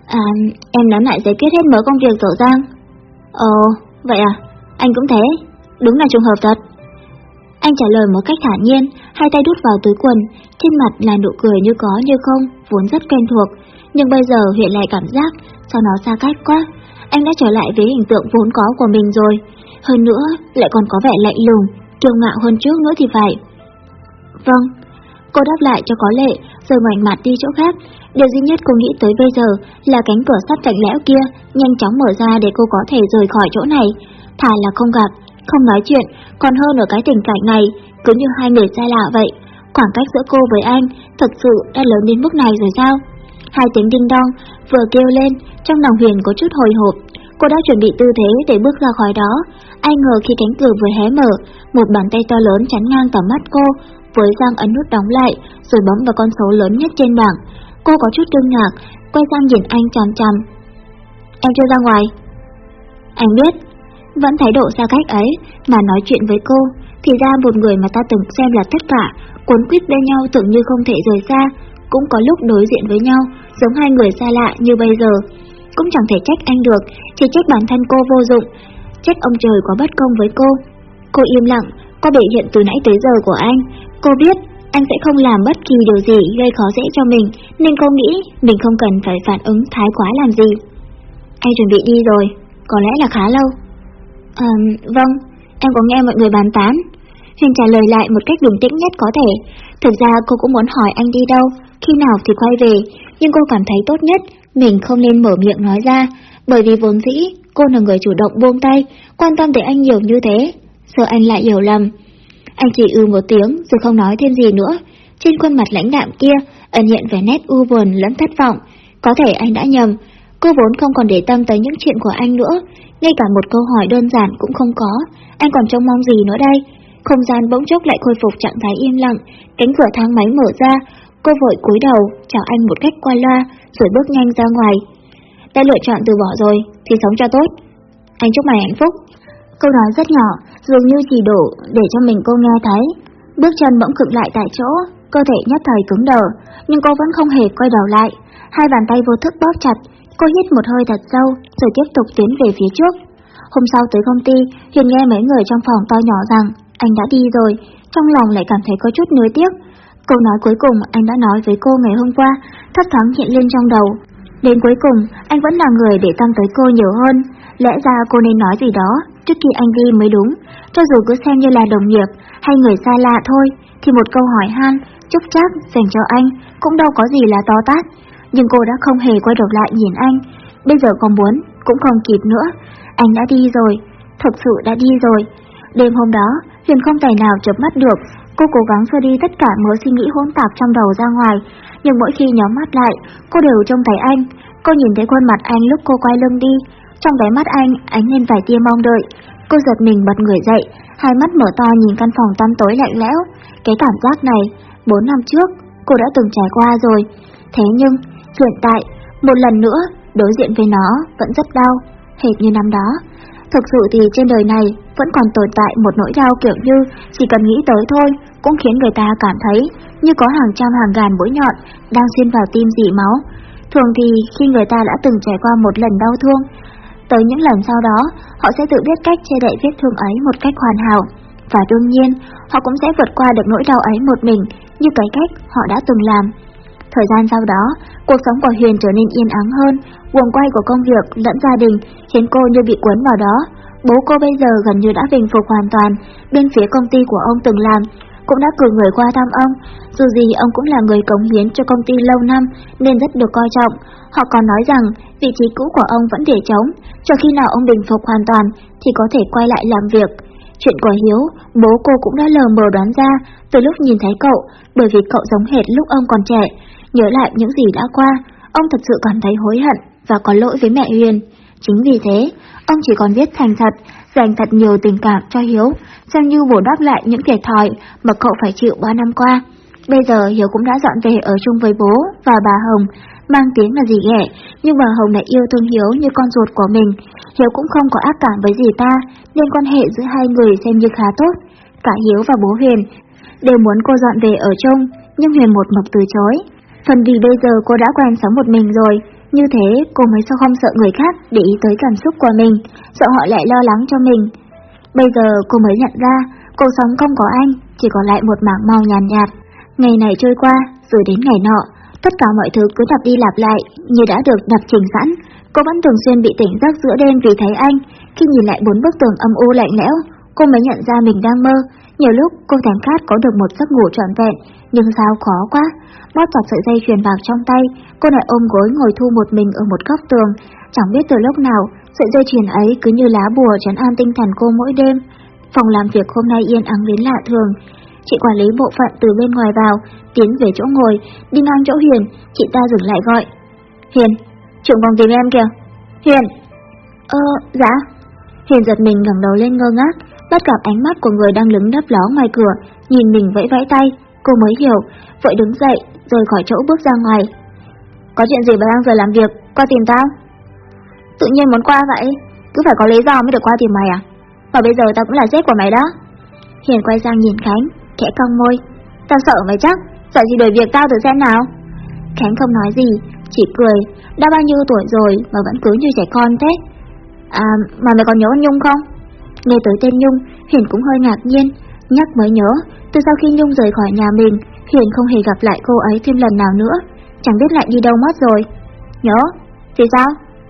[SPEAKER 1] À, em nói lại giải quyết hết mớ công việc tổ giang. Ồ, vậy à? Anh cũng thế. Đúng là trùng hợp thật. Anh trả lời một cách thản nhiên, hai tay đút vào túi quần, trên mặt là nụ cười như có như không, vốn rất quen thuộc. Nhưng bây giờ hiện lại cảm giác, sao nó xa cách quá. Anh đã trở lại với hình tượng vốn có của mình rồi. Hơn nữa, lại còn có vẻ lạnh lùng, kiêu ngạo hơn trước nữa thì phải. Vâng, cô đáp lại cho có lệ, rồi ngoảnh mặt đi chỗ khác. Điều duy nhất cô nghĩ tới bây giờ là cánh cửa sắt lạnh lẽo kia nhanh chóng mở ra để cô có thể rời khỏi chỗ này. Thà là không gặp, không nói chuyện, còn hơn ở cái tình cảnh này, cứ như hai người xa lạ vậy. Khoảng cách giữa cô với anh thật sự đã lớn đến mức này rồi sao? Hai tiếng đinh đong vừa kêu lên, trong lòng Huyền có chút hồi hộp. Cô đã chuẩn bị tư thế để bước ra khỏi đó. Ai ngờ khi cánh cửa vừa hé mở, một bàn tay to lớn chắn ngang tầm mắt cô, với giang ấn nút đóng lại, rồi bấm vào con số lớn nhất trên bảng. Cô có chút kinh ngạc, quay sang nhìn anh chằm chằm. Em chưa ra ngoài. Anh biết, vẫn thái độ xa cách ấy mà nói chuyện với cô, thì ra một người mà ta từng xem là tất cả, cuốn quýt bên nhau tưởng như không thể rời xa, cũng có lúc đối diện với nhau, giống hai người xa lạ như bây giờ. Cũng chẳng thể trách anh được, chỉ trách bản thân cô vô dụng, trách ông trời có bất công với cô. Cô im lặng, có biểu hiện từ nãy tới giờ của anh. Cô biết anh sẽ không làm bất kỳ điều gì gây khó dễ cho mình, nên cô nghĩ mình không cần phải phản ứng thái quá làm gì. Anh chuẩn bị đi rồi, có lẽ là khá lâu. À, vâng, em có nghe mọi người bàn tán. Huyền trả lời lại một cách bình tĩnh nhất có thể. Thực ra cô cũng muốn hỏi anh đi đâu, khi nào thì quay về, nhưng cô cảm thấy tốt nhất mình không nên mở miệng nói ra, bởi vì vốn dĩ cô là người chủ động buông tay, quan tâm tới anh nhiều như thế, sợ anh lại hiểu lầm. Anh chỉ ư một tiếng rồi không nói thêm gì nữa. Trên khuôn mặt lãnh đạm kia ẩn hiện vẻ nét u buồn lẫn thất vọng. Có thể anh đã nhầm, cô vốn không còn để tâm tới những chuyện của anh nữa, ngay cả một câu hỏi đơn giản cũng không có. Anh còn trông mong gì nữa đây? Không gian bỗng chốc lại khôi phục trạng thái im lặng, cánh cửa thang máy mở ra, cô vội cúi đầu chào anh một cách qua loa, rồi bước nhanh ra ngoài. Đã lựa chọn từ bỏ rồi, thì sống cho tốt. Anh chúc mày hạnh phúc. Câu nói rất nhỏ, dường như chỉ đủ để cho mình cô nghe thấy. Bước chân bỗng khựng lại tại chỗ, cơ thể nhất thời cứng đờ, nhưng cô vẫn không hề quay đầu lại. Hai bàn tay vô thức bóp chặt, cô hít một hơi thật sâu, rồi tiếp tục tiến về phía trước. Hôm sau tới công ty, Hiền nghe mấy người trong phòng to nhỏ rằng anh đã đi rồi, trong lòng lại cảm thấy có chút nuối tiếc. Câu nói cuối cùng anh đã nói với cô ngày hôm qua, thấp thoáng hiện lên trong đầu. Đến cuối cùng, anh vẫn là người để tâm tới cô nhiều hơn. Lẽ ra cô nên nói gì đó trước khi anh đi mới đúng. Cho dù cứ xem như là đồng nghiệp hay người xa lạ thôi, thì một câu hỏi han, chúc chắc dành cho anh cũng đâu có gì là to tát. Nhưng cô đã không hề quay đầu lại nhìn anh. Bây giờ còn muốn, cũng không kịp nữa. Anh đã đi rồi, thực sự đã đi rồi. Đêm hôm đó, Huyền không tài nào chớp mắt được, cô cố gắng xua đi tất cả mớ suy nghĩ hỗn tạp trong đầu ra ngoài, nhưng mỗi khi nhóm mắt lại, cô đều trông thấy anh. Cô nhìn thấy khuôn mặt anh lúc cô quay lưng đi, trong đáy mắt anh ánh lên vài tia mong đợi. Cô giật mình bật người dậy, hai mắt mở to nhìn căn phòng tăm tối lạnh lẽo. Cái cảm giác này, bốn năm trước, cô đã từng trải qua rồi. Thế nhưng, hiện tại, một lần nữa, đối diện với nó vẫn rất đau, hệt như năm đó. Thực sự thì trên đời này vẫn còn tồn tại một nỗi đau kiểu như chỉ cần nghĩ tới thôi cũng khiến người ta cảm thấy như có hàng trăm hàng ngàn mũi nhọn đang xuyên vào tim dỉ máu. Thường thì khi người ta đã từng trải qua một lần đau thương, tới những lần sau đó họ sẽ tự biết cách che đậy vết thương ấy một cách hoàn hảo. Và đương nhiên, họ cũng sẽ vượt qua được nỗi đau ấy một mình như cái cách họ đã từng làm. Thời gian sau đó, cuộc sống của Huyền trở nên yên ắng hơn, guồng quay của công việc lẫn gia đình khiến cô như bị cuốn vào đó. Bố cô bây giờ gần như đã bình phục hoàn toàn, bên phía công ty của ông từng làm, cũng đã cử người qua thăm ông. Dù gì ông cũng là người cống hiến cho công ty lâu năm nên rất được coi trọng. Họ còn nói rằng vị trí cũ của ông vẫn để trống, cho khi nào ông bình phục hoàn toàn thì có thể quay lại làm việc. Chuyện của Hiếu, bố cô cũng đã lờ mờ đoán ra từ lúc nhìn thấy cậu, bởi vì cậu giống hệt lúc ông còn trẻ. Nhớ lại những gì đã qua, ông thật sự cảm thấy hối hận và có lỗi với mẹ Huyền. Chính vì thế, ông chỉ còn viết thành thật, dành thật nhiều tình cảm cho Hiếu, xem như bổ đáp lại những thiệt thòi mà cậu phải chịu 3 năm qua. Bây giờ Hiếu cũng đã dọn về ở chung với bố và bà Hồng, mang tiếng là gì ghẻ, nhưng bà Hồng lại yêu thương Hiếu như con ruột của mình. Hiếu cũng không có ác cảm với gì ta, nên quan hệ giữa hai người xem như khá tốt. Cả Hiếu và bố Huyền đều muốn cô dọn về ở chung, nhưng Huyền một mực từ chối. Phần vì bây giờ cô đã quen sống một mình rồi, như thế cô mới sao không sợ người khác để ý tới cảm xúc của mình, sợ họ lại lo lắng cho mình. Bây giờ cô mới nhận ra, cuộc sống không có anh, chỉ còn lại một mảng màu nhàn nhạt, nhạt. Ngày này trôi qua, rồi đến ngày nọ, tất cả mọi thứ cứ lặp đi lặp lại như đã được đập trình sẵn. Cô vẫn thường xuyên bị tỉnh giấc giữa đêm vì thấy anh. Khi nhìn lại bốn bức tường âm u lạnh lẽo, cô mới nhận ra mình đang mơ. Nhiều lúc cô thèm khát có được một giấc ngủ trọn vẹn, nhưng sao khó quá. Bóp chặt sợi dây chuyền bạc trong tay, cô lại ôm gối ngồi thu một mình ở một góc tường. Chẳng biết từ lúc nào, sợi dây chuyền ấy cứ như lá bùa trấn an tinh thần cô mỗi đêm. Phòng làm việc hôm nay yên ắng đến lạ thường. Chị quản lý bộ phận từ bên ngoài vào, tiến về chỗ ngồi, đi ngang chỗ Huyền, chị ta dừng lại gọi. Hiền, trưởng phòng tìm em kìa. Hiền. Ơ, dạ. Hiền giật mình ngẩng đầu lên ngơ ngác, bắt gặp ánh mắt của người đang đứng đắp ló ngoài cửa, nhìn mình vẫy vẫy tay, cô mới hiểu, vội đứng dậy, rời khỏi chỗ bước ra ngoài. Có chuyện gì mà đang giờ làm việc, qua tìm tao? Tự nhiên muốn qua vậy, cứ phải có lý do mới được qua tìm mày à? Và bây giờ tao cũng là sếp của mày đó. Hiền quay sang nhìn Khánh, khẽ cong môi. Tao sợ mày chắc, sợ gì đuổi việc tao thử xem nào. Khánh không nói gì, chỉ cười, đã bao nhiêu tuổi rồi mà vẫn cứ như trẻ con thế. À, mà mày còn nhớ Nhung không? Nghe tới tên Nhung, Hiền cũng hơi ngạc nhiên, nhắc mới nhớ, từ sau khi Nhung rời khỏi nhà mình, Hiền không hề gặp lại cô ấy thêm lần nào nữa, chẳng biết lại đi đâu mất rồi. Nhớ, thì sao?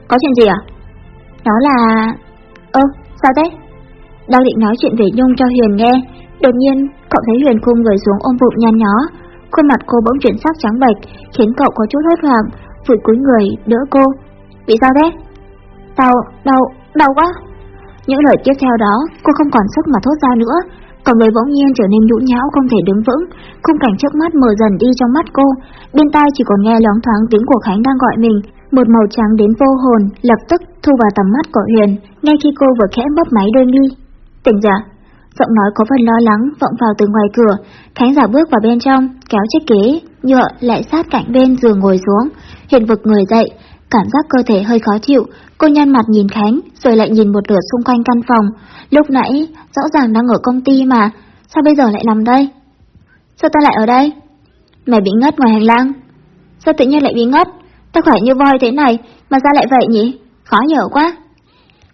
[SPEAKER 1] Có chuyện gì à? nó là... Ơ, sao thế? Đang định nói chuyện về Nhung cho Huyền nghe, đột nhiên cậu thấy Huyền cung người xuống ôm bụng nhăn nhó, khuôn mặt cô bỗng chuyển sắc trắng bệch, khiến cậu có chút hốt hoảng, vừa cúi người đỡ cô. Bị sao thế? Đau, đau, đau quá. Những lời tiếp theo đó, cô không còn sức mà thốt ra nữa, còn người bỗng nhiên trở nên nhũn nhão không thể đứng vững, khung cảnh trước mắt mờ dần đi trong mắt cô, bên tai chỉ còn nghe loáng thoáng tiếng của Khánh đang gọi mình, một màu trắng đến vô hồn, lập tức thu vào tầm mắt của Huyền, ngay khi cô vừa khẽ bóp máy đôi mi. Tỉnh giờ, giọng nói có phần lo lắng vọng vào từ ngoài cửa, Khánh giả bước vào bên trong, kéo chiếc ghế nhựa lại sát cạnh bên giường ngồi xuống, Huyền vực người dậy, cảm giác cơ thể hơi khó chịu, cô nhăn mặt nhìn Khánh, rồi lại nhìn một lượt xung quanh căn phòng. Lúc nãy, rõ ràng đang ở công ty mà, sao bây giờ lại nằm đây? Sao ta lại ở đây? Mày bị ngất ngoài hành lang. Sao tự nhiên lại bị ngất? Ta khỏe như voi thế này, mà ra lại vậy nhỉ? Khó nhở quá.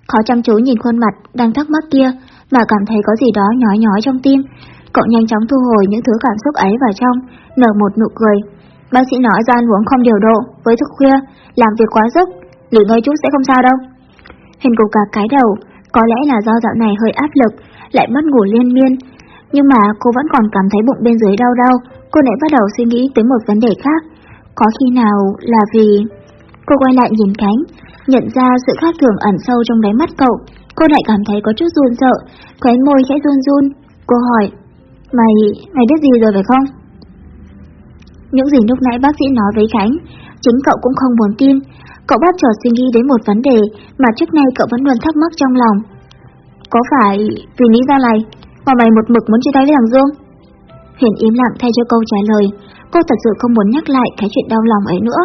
[SPEAKER 1] Khó chăm chú nhìn khuôn mặt đang thắc mắc kia, mà cảm thấy có gì đó nhói nhói trong tim. Cậu nhanh chóng thu hồi những thứ cảm xúc ấy vào trong, nở một nụ cười. Bác sĩ nói do ăn uống không điều độ, với thức khuya, làm việc quá sức, nghỉ ngơi chút sẽ không sao đâu. Hình cục cả cái đầu, có lẽ là do dạo này hơi áp lực, lại mất ngủ liên miên. Nhưng mà cô vẫn còn cảm thấy bụng bên dưới đau đau, cô lại bắt đầu suy nghĩ tới một vấn đề khác. Có khi nào là vì... Cô quay lại nhìn cánh, nhận ra sự khác thường ẩn sâu trong đáy mắt cậu. Cô lại cảm thấy có chút run sợ, khóe môi khẽ run run. Cô hỏi, mày, mày biết gì rồi phải không? Những gì lúc nãy bác sĩ nói với Khánh, chính cậu cũng không muốn tin. Cậu bắt trò suy nghĩ đến một vấn đề mà trước nay cậu vẫn luôn thắc mắc trong lòng. Có phải vì lý do này mà mày một mực muốn chia tay với thằng Dương? Huyền im lặng thay cho câu trả lời, cô thật sự không muốn nhắc lại cái chuyện đau lòng ấy nữa.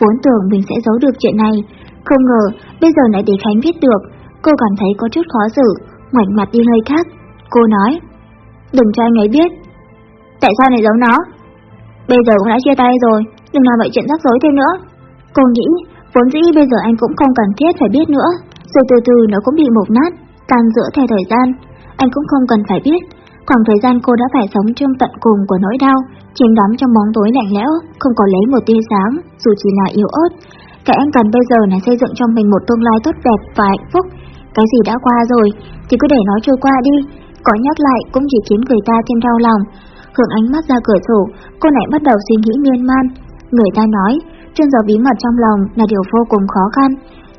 [SPEAKER 1] Vốn tưởng mình sẽ giấu được chuyện này, không ngờ bây giờ lại để Khánh biết được, cô cảm thấy có chút khó xử, ngoảnh mặt đi nơi khác. Cô nói, đừng cho anh ấy biết. Tại sao lại giấu nó? Bây giờ cũng đã chia tay rồi, đừng làm vậy chuyện rắc rối thêm nữa. Cô nghĩ, vốn dĩ bây giờ anh cũng không cần thiết phải biết nữa, rồi từ từ nó cũng bị mục nát, tan giữa theo thời gian. Anh cũng không cần phải biết, khoảng thời gian cô đã phải sống trong tận cùng của nỗi đau, chìm đắm trong bóng tối lạnh lẽo, không có lấy một tia sáng, dù chỉ là yếu ớt. Cái anh cần bây giờ là xây dựng cho mình một tương lai tốt đẹp và hạnh phúc. Cái gì đã qua rồi thì cứ để nó trôi qua đi, có nhắc lại cũng chỉ khiến người ta thêm đau lòng. Hướng ánh mắt ra cửa sổ, cô lại bắt đầu suy nghĩ miên man. Người ta nói, trân giấu bí mật trong lòng là điều vô cùng khó khăn.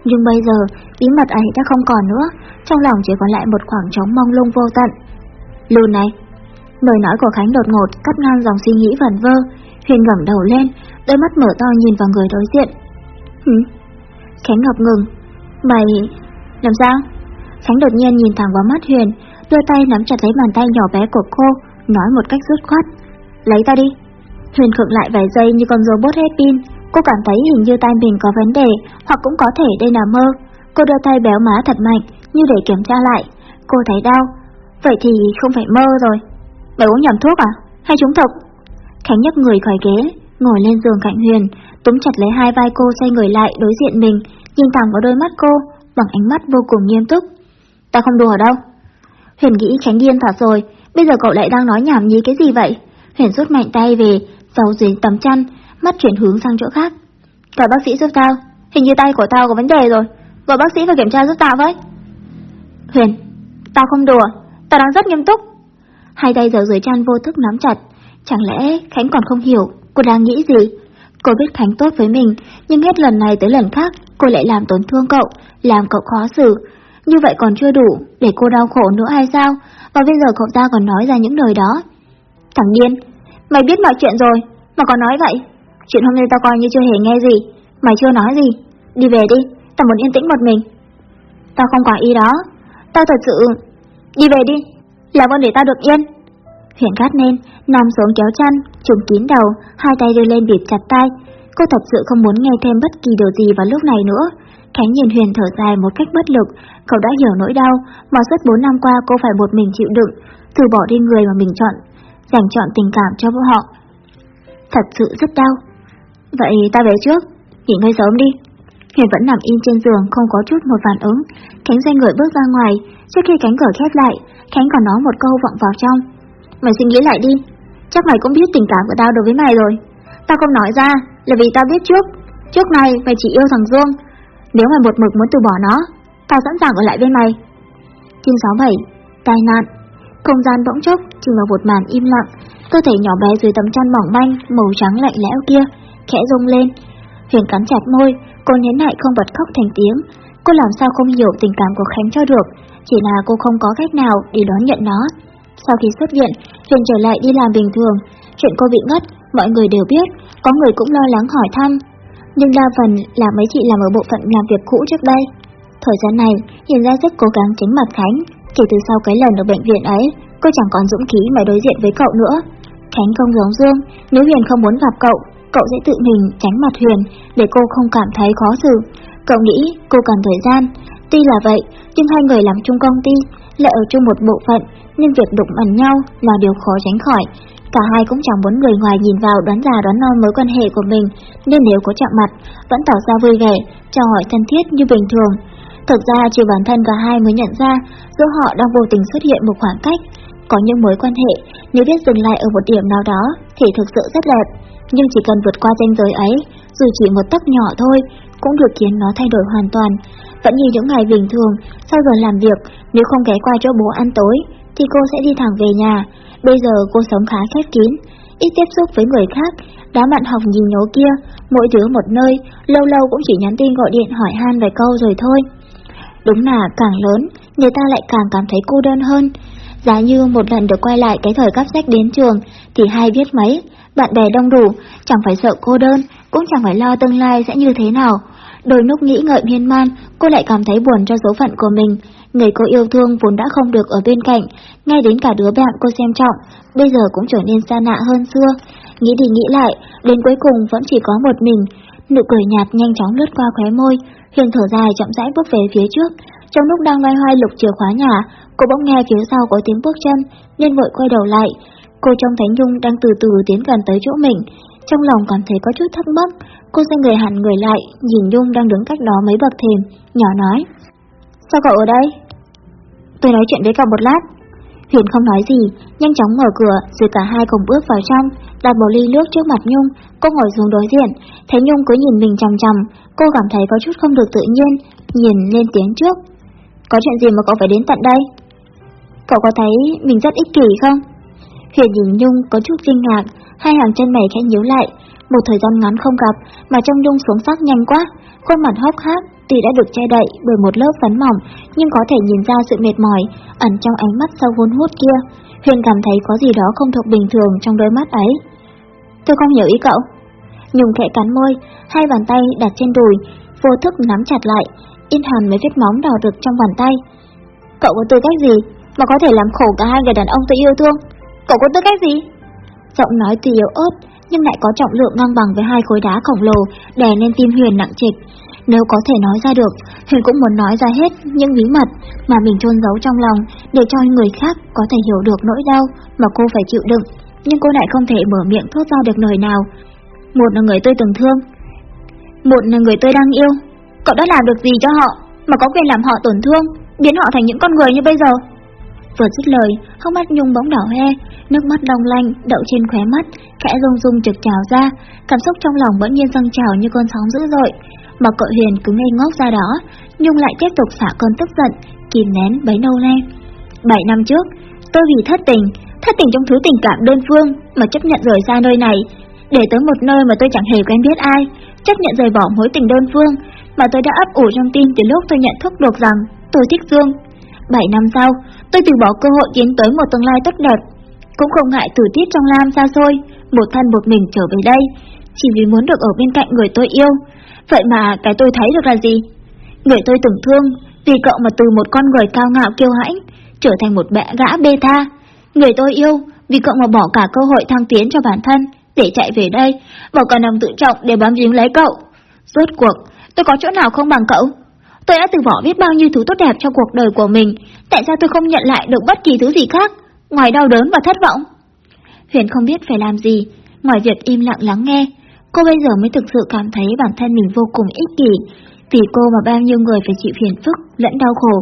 [SPEAKER 1] Nhưng bây giờ, bí mật ấy đã không còn nữa, trong lòng chỉ còn lại một khoảng trống mong lung vô tận. Lùn này, lời nói của Khánh đột ngột cắt ngang dòng suy nghĩ vẩn vơ. Huyền ngẩng đầu lên, đôi mắt mở to nhìn vào người đối diện. Hử? Khánh ngập ngừng. Mày... làm sao? Khánh đột nhiên nhìn thẳng vào mắt Huyền, đưa tay nắm chặt lấy bàn tay nhỏ bé của cô, nói một cách rút khoát. Lấy ta đi. Huyền khựng lại vài giây như con robot hết pin. Cô cảm thấy hình như tay mình có vấn đề, hoặc cũng có thể đây là mơ. Cô đưa tay béo má thật mạnh, như để kiểm tra lại. Cô thấy đau. Vậy thì không phải mơ rồi. Mày uống nhầm thuốc à? Hay trúng thực? Khánh nhấc người khỏi ghế, ngồi lên giường cạnh Huyền, túm chặt lấy hai vai cô xoay người lại đối diện mình, nhìn thẳng vào đôi mắt cô, bằng ánh mắt vô cùng nghiêm túc. Ta không đùa đâu. Huyền nghĩ Khánh điên thật rồi, bây giờ cậu lại đang nói nhảm nhí cái gì vậy? Huyền rút mạnh tay về, giấu dưới tấm chăn, mắt chuyển hướng sang chỗ khác. Gọi bác sĩ giúp tao, hình như tay của tao có vấn đề rồi, gọi bác sĩ vào kiểm tra giúp tao với. Huyền, tao không đùa, tao đang rất nghiêm túc. Hai tay giấu dưới chăn vô thức nắm chặt, chẳng lẽ Khánh còn không hiểu cô đang nghĩ gì? Cô biết Khánh tốt với mình, nhưng hết lần này tới lần khác cô lại làm tổn thương cậu, làm cậu khó xử. Như vậy còn chưa đủ, để cô đau khổ nữa hay sao? Và bây giờ cậu ta còn nói ra những lời đó. Thằng điên, mày biết mọi chuyện rồi, mà còn nói vậy. Chuyện hôm nay tao coi như chưa hề nghe gì, mày chưa nói gì. Đi về đi, tao muốn yên tĩnh một mình. Tao không có ý đó, tao thật sự... Đi về đi, làm ơn vâng để tao được yên. Huyền gắt nên, nằm xuống kéo chăn, trùm kín đầu, hai tay đưa lên bịt chặt tay. Cô thật sự không muốn nghe thêm bất kỳ điều gì vào lúc này nữa. Khánh nhìn Huyền thở dài một cách bất lực, cậu đã hiểu nỗi đau mà suốt 4 năm qua cô phải một mình chịu đựng, từ bỏ đi người mà mình chọn, dành chọn tình cảm cho họ. Thật sự rất đau. Vậy ta về trước, nghỉ ngơi sớm đi. Huyền vẫn nằm im trên giường không có chút một phản ứng. Khánh xoay người bước ra ngoài, trước khi cánh cửa khép lại, Khánh còn nói một câu vọng vào trong. Mày suy nghĩ lại đi, chắc mày cũng biết tình cảm của tao đối với mày rồi. Tao không nói ra là vì tao biết trước, trước này mày chỉ yêu thằng Dương. Nếu mày một mực muốn từ bỏ nó, tao sẵn sàng ở lại bên mày. Chương 67 Tai nạn Không gian bỗng chốc chìm vào một màn im lặng, cơ thể nhỏ bé dưới tấm chăn mỏng manh màu trắng lạnh lẽo kia khẽ rung lên. Huyền cắn chặt môi, cô nhấn lại không bật khóc thành tiếng. Cô làm sao không hiểu tình cảm của Khánh cho được, chỉ là cô không có cách nào để đón nhận nó. Sau khi xuất viện, Huyền trở lại đi làm bình thường. Chuyện cô bị ngất, mọi người đều biết, có người cũng lo lắng hỏi thăm. Nhưng đa phần là mấy chị làm ở bộ phận làm việc cũ trước đây. Thời gian này, Hiền ra rất cố gắng tránh mặt Khánh. Kể từ sau cái lần ở bệnh viện ấy, cô chẳng còn dũng khí mà đối diện với cậu nữa. Khánh không giống Dương, nếu Huyền không muốn gặp cậu, cậu sẽ tự mình tránh mặt Huyền để cô không cảm thấy khó xử. Cậu nghĩ cô cần thời gian. Tuy là vậy, nhưng hai người làm chung công ty, lại ở chung một bộ phận, nên việc đụng ẩn nhau là điều khó tránh khỏi. Cả hai cũng chẳng muốn người ngoài nhìn vào đoán già đoán non mối quan hệ của mình, nên nếu có chạm mặt, vẫn tỏ ra vui vẻ, chào hỏi thân thiết như bình thường. Thực ra chỉ bản thân cả hai mới nhận ra giữa họ đang vô tình xuất hiện một khoảng cách. Có những mối quan hệ, nếu biết dừng lại ở một điểm nào đó thì thực sự rất đẹp. Nhưng chỉ cần vượt qua ranh giới ấy, dù chỉ một tấc nhỏ thôi, cũng được khiến nó thay đổi hoàn toàn. Vẫn như những ngày bình thường, sau giờ làm việc, nếu không ghé qua chỗ bố ăn tối, thì cô sẽ đi thẳng về nhà. Bây giờ cô sống khá khép kín, ít tiếp xúc với người khác, đám bạn học nhìn nhố kia, mỗi đứa một nơi, lâu lâu cũng chỉ nhắn tin gọi điện hỏi han vài câu rồi thôi. Đúng là càng lớn, người ta lại càng cảm thấy cô đơn hơn. Giá như một lần được quay lại cái thời cấp sách đến trường, thì hay biết mấy, bạn bè đông đủ, chẳng phải sợ cô đơn, cũng chẳng phải lo tương lai sẽ như thế nào. Đôi lúc nghĩ ngợi miên man, cô lại cảm thấy buồn cho số phận của mình. Người cô yêu thương vốn đã không được ở bên cạnh, ngay đến cả đứa bạn cô xem trọng, bây giờ cũng trở nên xa nạ hơn xưa. Nghĩ đi nghĩ lại, đến cuối cùng vẫn chỉ có một mình. Nụ cười nhạt nhanh chóng lướt qua khóe môi, Huyền thở dài chậm rãi bước về phía trước. Trong lúc đang loay hoay lục chìa khóa nhà, cô bỗng nghe phía sau có tiếng bước chân, nên vội quay đầu lại. Cô trông thấy Nhung đang từ từ tiến gần tới chỗ mình, trong lòng cảm thấy có chút thắc mắc, cô xoay người hẳn người lại, nhìn Nhung đang đứng cách đó mấy bậc thềm, nhỏ nói. Sao cậu ở đây? Tôi nói chuyện với cậu một lát. Huyền không nói gì, nhanh chóng mở cửa rồi cả hai cùng bước vào trong, đặt một ly nước trước mặt Nhung, cô ngồi xuống đối diện, thấy Nhung cứ nhìn mình chằm chằm, cô cảm thấy có chút không được tự nhiên, nhìn lên tiếng trước. Có chuyện gì mà cậu phải đến tận đây? Cậu có thấy mình rất ích kỷ không? Huyền nhìn Nhung có chút kinh ngạc, hai hàng chân mày khẽ nhíu lại, một thời gian ngắn không gặp mà trong Nhung xuống sắc nhanh quá, khuôn mặt hốc hác tuy đã được che đậy bởi một lớp phấn mỏng, nhưng có thể nhìn ra sự mệt mỏi ẩn trong ánh mắt sâu hun hút kia. Huyền cảm thấy có gì đó không thuộc bình thường trong đôi mắt ấy. Tôi không hiểu ý cậu. Nhung khẽ cắn môi, hai bàn tay đặt trên đùi, vô thức nắm chặt lại, in hẳn mấy vết móng đỏ rực trong bàn tay. Cậu có tư cách gì mà có thể làm khổ cả hai người đàn ông tôi yêu thương? Cậu có tư cách gì? Giọng nói tuy yếu ớt, nhưng lại có trọng lượng ngang bằng với hai khối đá khổng lồ đè lên tim Huyền nặng trịch. Nếu có thể nói ra được, Huyền cũng muốn nói ra hết những bí mật mà mình chôn giấu trong lòng để cho người khác có thể hiểu được nỗi đau mà cô phải chịu đựng, nhưng cô lại không thể mở miệng thốt ra được lời nào. Một là người tôi từng thương, một là người tôi đang yêu. Cậu đã làm được gì cho họ mà có quyền làm họ tổn thương, biến họ thành những con người như bây giờ? Vừa dứt lời, hốc mắt Nhung bỗng đỏ hoe, nước mắt long lanh đậu trên khóe mắt, khẽ rung rung trực trào ra, cảm xúc trong lòng bỗng nhiên dâng trào như con sóng dữ dội. Mà cậu Huyền cứ ngây ngốc ra đó, Nhung lại tiếp tục xả cơn tức giận, kìm nén bấy nâu le. Bảy năm trước, tôi vì thất tình, thất tình trong thứ tình cảm đơn phương mà chấp nhận rời xa nơi này, để tới một nơi mà tôi chẳng hề quen biết ai, chấp nhận rời bỏ mối tình đơn phương mà tôi đã ấp ủ trong tim từ lúc tôi nhận thức được rằng tôi thích Dương. Bảy năm sau, tôi từ bỏ cơ hội tiến tới một tương lai tốt đẹp, cũng không ngại từ tiết trong lam ra xôi, một thân một mình trở về đây, chỉ vì muốn được ở bên cạnh người tôi yêu. Vậy mà cái tôi thấy được là gì? Người tôi tưởng thương, vì cậu mà từ một con người cao ngạo kiêu hãnh, trở thành một bẽ gã bê tha. Người tôi yêu, vì cậu mà bỏ cả cơ hội thăng tiến cho bản thân, để chạy về đây, bỏ cả lòng tự trọng để bám víu lấy cậu. Rốt cuộc, tôi có chỗ nào không bằng cậu? Tôi đã từ bỏ biết bao nhiêu thứ tốt đẹp trong cuộc đời của mình, tại sao tôi không nhận lại được bất kỳ thứ gì khác, ngoài đau đớn và thất vọng? Huyền không biết phải làm gì, ngoài việc im lặng lắng nghe, cô bây giờ mới thực sự cảm thấy bản thân mình vô cùng ích kỷ, vì cô mà bao nhiêu người phải chịu phiền phức lẫn đau khổ,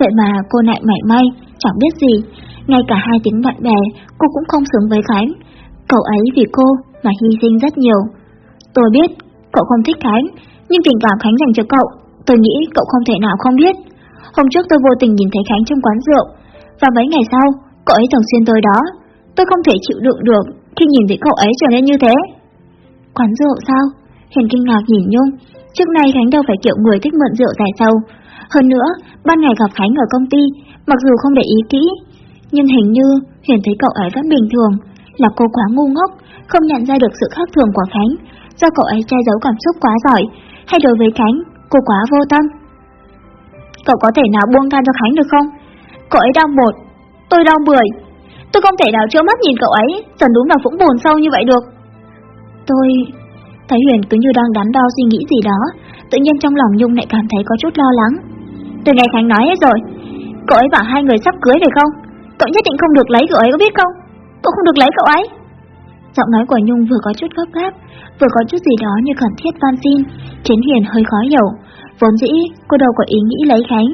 [SPEAKER 1] vậy mà cô lại mảy may, chẳng biết gì, ngay cả hai tiếng bạn bè cô cũng không xứng với Khánh. Cậu ấy vì cô mà hy sinh rất nhiều. Tôi biết cậu không thích Khánh, nhưng tình cảm Khánh dành cho cậu, tôi nghĩ cậu không thể nào không biết. Hôm trước tôi vô tình nhìn thấy Khánh trong quán rượu, và mấy ngày sau, cậu ấy thường xuyên tôi đó. Tôi không thể chịu đựng được khi nhìn thấy cậu ấy trở nên như thế. Quán rượu sao? Hiền kinh ngạc nhìn Nhung. Trước nay Khánh đâu phải kiểu người thích mượn rượu dài sâu. Hơn nữa, ban ngày gặp Khánh ở công ty, mặc dù không để ý kỹ, nhưng hình như Huyền thấy cậu ấy vẫn bình thường, là cô quá ngu ngốc, không nhận ra được sự khác thường của Khánh, do cậu ấy che giấu cảm xúc quá giỏi, hay đối với Khánh, cô quá vô tâm. Cậu có thể nào buông tha cho Khánh được không? Cậu ấy đau một, tôi đau bưởi. Tôi không thể nào trơ mắt nhìn cậu ấy, dần đúng vào vũng bùn sâu như vậy được. Tôi... Thấy Huyền cứ như đang đắn đo suy nghĩ gì đó, tự nhiên trong lòng Nhung lại cảm thấy có chút lo lắng. Tôi nghe Khánh nói hết rồi, cậu ấy bảo hai người sắp cưới phải không? Cậu nhất định không được lấy cậu ấy có biết không? Cậu không được lấy cậu ấy. Giọng nói của Nhung vừa có chút gấp gáp, vừa có chút gì đó như khẩn thiết van xin, khiến Huyền hơi khó hiểu. Vốn dĩ, cô đâu có ý nghĩ lấy Khánh,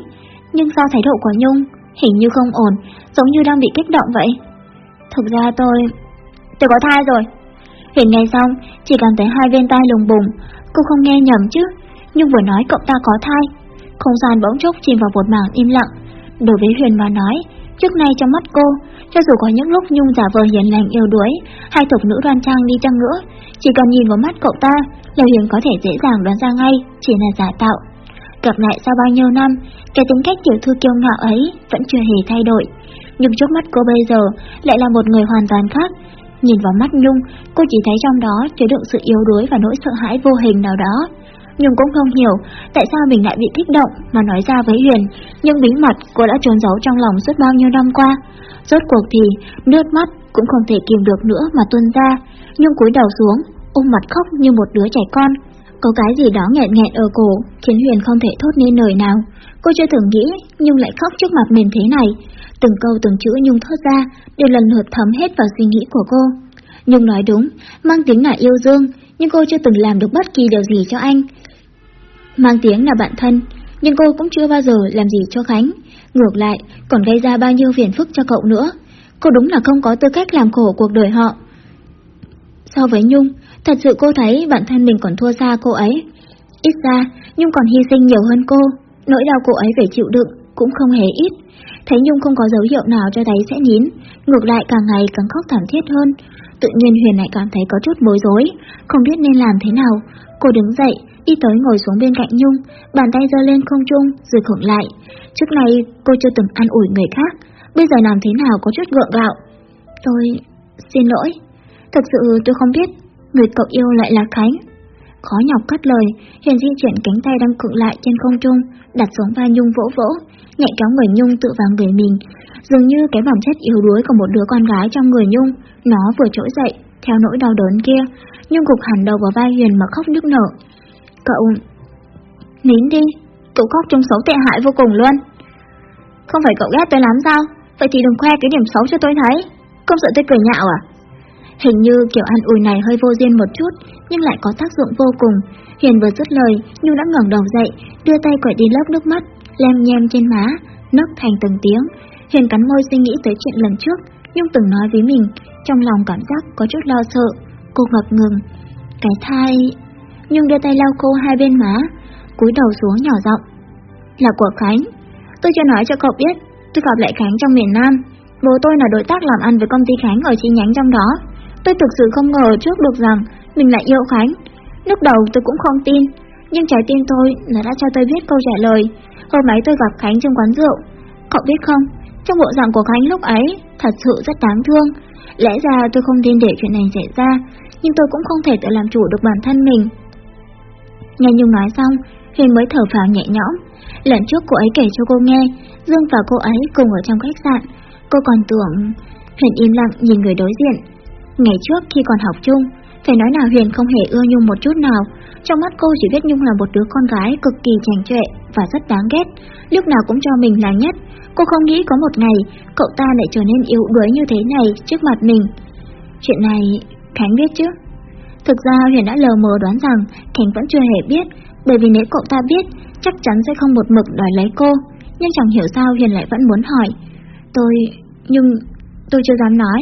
[SPEAKER 1] nhưng do thái độ của Nhung, hình như không ổn, giống như đang bị kích động vậy. Thực ra tôi... tôi có thai rồi. Huyền nghe xong, chỉ cảm thấy hai bên tai lùng bùng, cô không nghe nhầm chứ, nhưng vừa nói cậu ta có thai. Không gian bỗng chốc chìm vào một mảng im lặng. Đối với Huyền mà nói, trước nay trong mắt cô, cho dù có những lúc Nhung giả vờ hiền lành yêu đuối, hay thục nữ đoan trang đi chăng nữa, chỉ cần nhìn vào mắt cậu ta, là huyền có thể dễ dàng đoán ra ngay, chỉ là giả tạo. Gặp lại sau bao nhiêu năm, cái tính cách tiểu thư kiêu ngạo ấy vẫn chưa hề thay đổi. Nhưng trước mắt cô bây giờ lại là một người hoàn toàn khác. Nhìn vào mắt Nhung, cô chỉ thấy trong đó chứa đựng sự yếu đuối và nỗi sợ hãi vô hình nào đó. Nhung cũng không hiểu tại sao mình lại bị kích động mà nói ra với Huyền, nhưng bí mật cô đã trốn giấu trong lòng suốt bao nhiêu năm qua. Rốt cuộc thì, nước mắt cũng không thể kìm được nữa mà tuôn ra, Nhung cúi đầu xuống, ôm mặt khóc như một đứa trẻ con. Có cái gì đó nghẹn nghẹn ở cổ, khiến Huyền không thể thốt nên lời nào. Cô chưa từng nghĩ, Nhung lại khóc trước mặt mình thế này. Từng câu từng chữ Nhung thốt ra, đều lần lượt thấm hết vào suy nghĩ của cô. Nhung nói đúng, mang tiếng là yêu Dương, nhưng cô chưa từng làm được bất kỳ điều gì cho anh. Mang tiếng là bạn thân, nhưng cô cũng chưa bao giờ làm gì cho Khánh. Ngược lại, còn gây ra bao nhiêu phiền phức cho cậu nữa. Cô đúng là không có tư cách làm khổ cuộc đời họ. So với Nhung, thật sự cô thấy bản thân mình còn thua xa cô ấy. Ít ra, Nhung còn hy sinh nhiều hơn cô, nỗi đau cô ấy phải chịu đựng cũng không hề ít. Thấy Nhung không có dấu hiệu nào cho thấy sẽ nín, ngược lại càng ngày càng khóc thảm thiết hơn. Tự nhiên Huyền lại cảm thấy có chút bối rối, không biết nên làm thế nào. Cô đứng dậy, đi tới ngồi xuống bên cạnh Nhung, bàn tay giơ lên không trung rồi khổng lại. Trước này cô chưa từng ăn ủi người khác, bây giờ làm thế nào có chút gượng gạo. Tôi... xin lỗi. Thật sự tôi không biết người cậu yêu lại là Khánh. Khó nhọc cất lời, Hiền di chuyển cánh tay đang cựng lại trên không trung, đặt xuống vai Nhung vỗ vỗ, nhẹ kéo người Nhung tự vào người mình. Dường như cái bản chất yếu đuối của một đứa con gái trong người Nhung, nó vừa trỗi dậy, theo nỗi đau đớn kia. Nhung gục hẳn đầu vào vai Huyền mà khóc nức nở. Cậu... Nín đi, cậu khóc trong xấu tệ hại vô cùng luôn. Không phải cậu ghét tôi lắm sao? Vậy thì đừng khoe cái điểm xấu cho tôi thấy. Không sợ tôi cười nhạo à? Hình như kiểu ăn ủi này hơi vô duyên một chút, nhưng lại có tác dụng vô cùng. Hiền vừa dứt lời, Nhung đã ngẩng đầu dậy, đưa tay quẹt đi lớp nước mắt, lem nhem trên má, nấc thành từng tiếng. Hiền cắn môi suy nghĩ tới chuyện lần trước, Nhung từng nói với mình, trong lòng cảm giác có chút lo sợ. Cô ngập ngừng. Cái thai... Nhung đưa tay lau cô hai bên má, cúi đầu xuống nhỏ giọng. Là của Khánh. Tôi chưa nói cho cậu biết, tôi gặp lại Khánh trong miền Nam. Bố tôi là đối tác làm ăn với công ty Khánh ở chi nhánh trong đó. Tôi thực sự không ngờ trước được rằng mình lại yêu Khánh. Lúc đầu tôi cũng không tin, nhưng trái tim tôi là đã cho tôi biết câu trả lời. Hôm ấy tôi gặp Khánh trong quán rượu. Cậu biết không, trong bộ dạng của Khánh lúc ấy thật sự rất đáng thương. Lẽ ra tôi không nên để chuyện này xảy ra, nhưng tôi cũng không thể tự làm chủ được bản thân mình. Nghe Nhung nói xong, Huyền mới thở phào nhẹ nhõm. Lần trước cô ấy kể cho cô nghe, Dương và cô ấy cùng ở trong khách sạn. Cô còn tưởng... Huyền im lặng nhìn người đối diện. Ngày trước khi còn học chung, phải nói nào Huyền không hề ưa Nhung một chút nào. Trong mắt cô chỉ biết Nhung là một đứa con gái cực kỳ chảnh chọe và rất đáng ghét, lúc nào cũng cho mình là nhất. Cô không nghĩ có một ngày cậu ta lại trở nên yếu đuối như thế này trước mặt mình. Chuyện này Khánh biết chứ? Thực ra Huyền đã lờ mờ đoán rằng Khánh vẫn chưa hề biết, bởi vì nếu cậu ta biết, chắc chắn sẽ không một mực đòi lấy cô. Nhưng chẳng hiểu sao Huyền lại vẫn muốn hỏi. Tôi... nhưng... tôi chưa dám nói.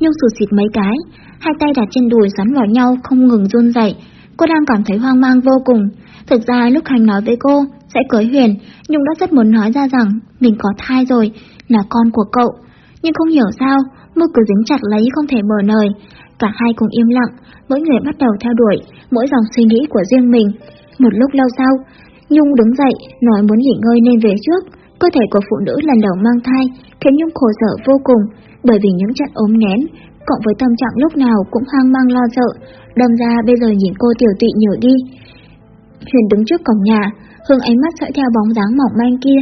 [SPEAKER 1] Nhung sụt xịt mấy cái, hai tay đặt trên đùi xoắn vào nhau không ngừng run rẩy. Cô đang cảm thấy hoang mang vô cùng. Thực ra lúc Hành nói với cô sẽ cưới Huyền, Nhung đã rất muốn nói ra rằng mình có thai rồi, là con của cậu. Nhưng không hiểu sao, môi cứ dính chặt lấy không thể mở lời. Cả hai cùng im lặng, mỗi người bắt đầu theo đuổi, mỗi dòng suy nghĩ của riêng mình. Một lúc lâu sau, Nhung đứng dậy, nói muốn nghỉ ngơi nên về trước. Cơ thể của phụ nữ lần đầu mang thai khiến Nhung khổ sở vô cùng, bởi vì những trận ốm nén, cộng với tâm trạng lúc nào cũng hoang mang lo sợ, đâm ra bây giờ nhìn cô tiểu tụy nhở đi. Huyền đứng trước cổng nhà, hướng ánh mắt dõi theo bóng dáng mỏng manh kia,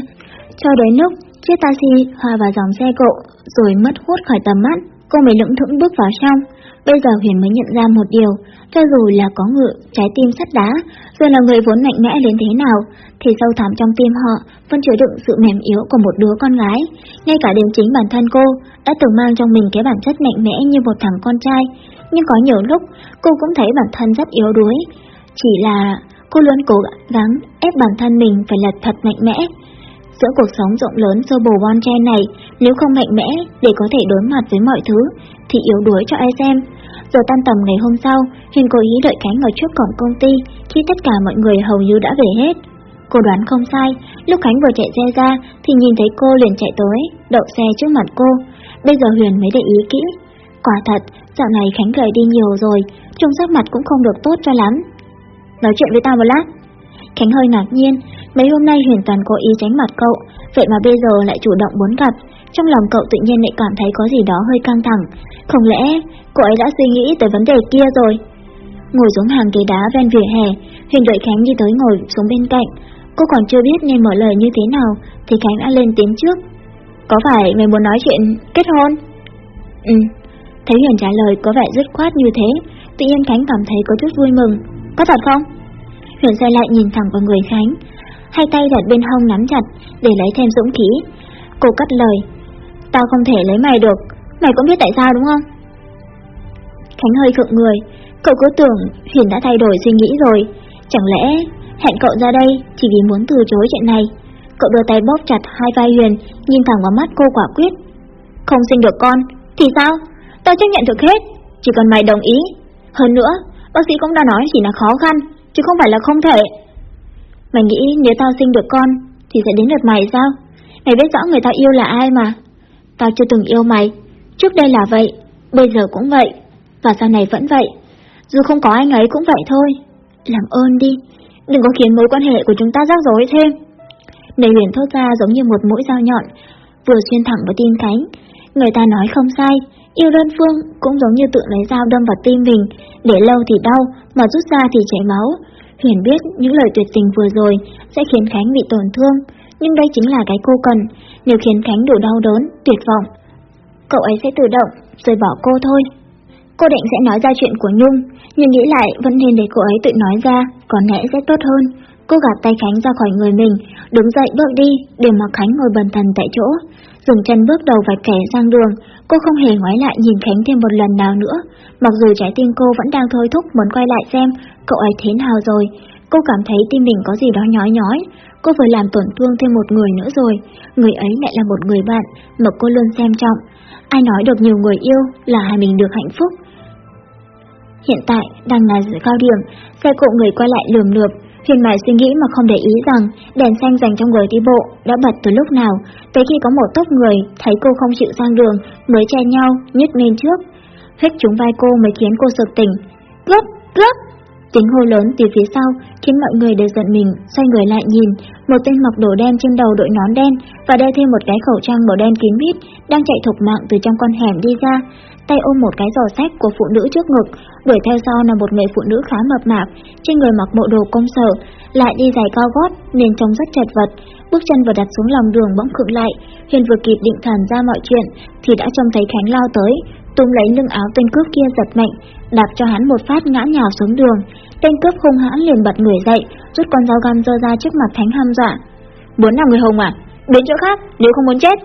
[SPEAKER 1] cho đến lúc chiếc taxi hòa vào dòng xe cộ, rồi mất hút khỏi tầm mắt, cô mới lững thững bước vào trong. Bây giờ Huyền mới nhận ra một điều, cho dù là có ngựa, trái tim sắt đá, dù là người vốn mạnh mẽ đến thế nào, thì sâu thẳm trong tim họ vẫn chứa đựng sự mềm yếu của một đứa con gái. Ngay cả đến chính bản thân cô đã từng mang trong mình cái bản chất mạnh mẽ như một thằng con trai, nhưng có nhiều lúc cô cũng thấy bản thân rất yếu đuối. Chỉ là cô luôn cố gắng ép bản thân mình phải là thật mạnh mẽ. Giữa cuộc sống rộng lớn do bồ bon chen này, nếu không mạnh mẽ để có thể đối mặt với mọi thứ, thì yếu đuối cho ai xem. Giờ tan tầm ngày hôm sau, Huyền cố ý đợi cánh ở trước cổng công ty khi tất cả mọi người hầu như đã về hết. Cô đoán không sai, lúc Khánh vừa chạy xe ra thì nhìn thấy cô liền chạy tới, đậu xe trước mặt cô. Bây giờ Huyền mới để ý kỹ. Quả thật, dạo này Khánh gầy đi nhiều rồi, trông sắc mặt cũng không được tốt cho lắm. Nói chuyện với tao một lát. Khánh hơi ngạc nhiên, mấy hôm nay Huyền toàn cố ý tránh mặt cậu, vậy mà bây giờ lại chủ động muốn gặp, trong lòng cậu tự nhiên lại cảm thấy có gì đó hơi căng thẳng. Không lẽ cô ấy đã suy nghĩ tới vấn đề kia rồi? Ngồi xuống hàng ghế đá ven vỉa hè, Huyền đợi Khánh đi tới ngồi xuống bên cạnh. Cô còn chưa biết nên mở lời như thế nào, thì Khánh đã lên tiếng trước. Có phải mày muốn nói chuyện kết hôn? Ừ. Thấy Huyền trả lời có vẻ dứt khoát như thế, tự nhiên Khánh cảm thấy có chút vui mừng. Có thật không? Huyền xoay lại nhìn thẳng vào người Khánh, hai tay đặt bên hông nắm chặt để lấy thêm dũng khí. Cô cắt lời, Tao không thể lấy mày được Mày cũng biết tại sao đúng không Khánh hơi khựng người Cậu cứ tưởng Huyền đã thay đổi suy nghĩ rồi. Chẳng lẽ hẹn cậu ra đây Chỉ vì muốn từ chối chuyện này? Cậu đưa tay bóp chặt hai vai Huyền Nhìn thẳng vào mắt cô quả quyết. Không sinh được con Thì sao? Tao chấp nhận được hết Chỉ cần mày đồng ý. Hơn nữa Bác sĩ cũng đã nói chỉ là khó khăn Chứ không phải là không thể. Mày nghĩ nếu tao sinh được con Thì sẽ đến lượt mày sao? Mày biết rõ người ta yêu là ai mà. Tao chưa từng yêu mày, trước đây là vậy, bây giờ cũng vậy, và sau này vẫn vậy. Dù không có anh ấy cũng vậy thôi. Làm ơn đi, đừng có khiến mối quan hệ của chúng ta rắc rối thêm. Nề huyền thốt ra giống như một mũi dao nhọn, vừa xuyên thẳng vào tim Khánh. Người ta nói không sai, yêu đơn phương cũng giống như tự lấy dao đâm vào tim mình, để lâu thì đau, mà rút ra thì chảy máu. Huyền biết những lời tuyệt tình vừa rồi sẽ khiến Khánh bị tổn thương, nhưng đây chính là cái cô cần, nếu khiến Khánh đủ đau đớn, tuyệt vọng. Cậu ấy sẽ tự động, rồi bỏ cô thôi. Cô định sẽ nói ra chuyện của Nhung, nhưng nghĩ lại vẫn nên để cô ấy tự nói ra, còn lẽ sẽ tốt hơn. Cô gạt tay Khánh ra khỏi người mình, đứng dậy bước đi, để mặc Khánh ngồi bần thần tại chỗ. Dừng chân bước đầu vạch kẻ sang đường, Cô không hề ngoái lại nhìn Khánh thêm một lần nào nữa, mặc dù trái tim cô vẫn đang thôi thúc muốn quay lại xem cậu ấy thế nào rồi. Cô cảm thấy tim mình có gì đó nhói nhói, cô vừa làm tổn thương thêm một người nữa rồi, người ấy lại là một người bạn mà cô luôn xem trọng. Ai nói được nhiều người yêu là hai mình được hạnh phúc. Hiện tại đang là giờ cao điểm, xe cộ người qua lại lườm lượp, Huyền Mai suy nghĩ mà không để ý rằng đèn xanh dành cho người đi bộ đã bật từ lúc nào, tới khi có một tốp người thấy cô không chịu sang đường mới che nhau nhích lên trước. Hết chúng vai cô mới khiến cô sực tỉnh. Cướp! Cướp! Tiếng hô lớn từ phía sau khiến mọi người đều giận mình, xoay người lại nhìn, một tên mặc đồ đen trên đầu đội nón đen và đeo thêm một cái khẩu trang màu đen kín mít đang chạy thục mạng từ trong con hẻm đi ra, tay ôm một cái giỏ sách của phụ nữ trước ngực, đuổi theo sau là một người phụ nữ khá mập mạp, trên người mặc bộ đồ công sở, lại đi giày cao gót nên trông rất chật vật. Bước chân vừa đặt xuống lòng đường bỗng khựng lại, Huyền vừa kịp định thần ra mọi chuyện thì đã trông thấy Khánh lao tới, túm lấy lưng áo tên cướp kia giật mạnh, đạp cho hắn một phát ngã nhào xuống đường. Tên cướp hung hãn liền bật người dậy, rút con dao găm giơ ra trước mặt Khánh ham dọa. Muốn làm người hùng à? Đến chỗ khác, nếu không muốn chết.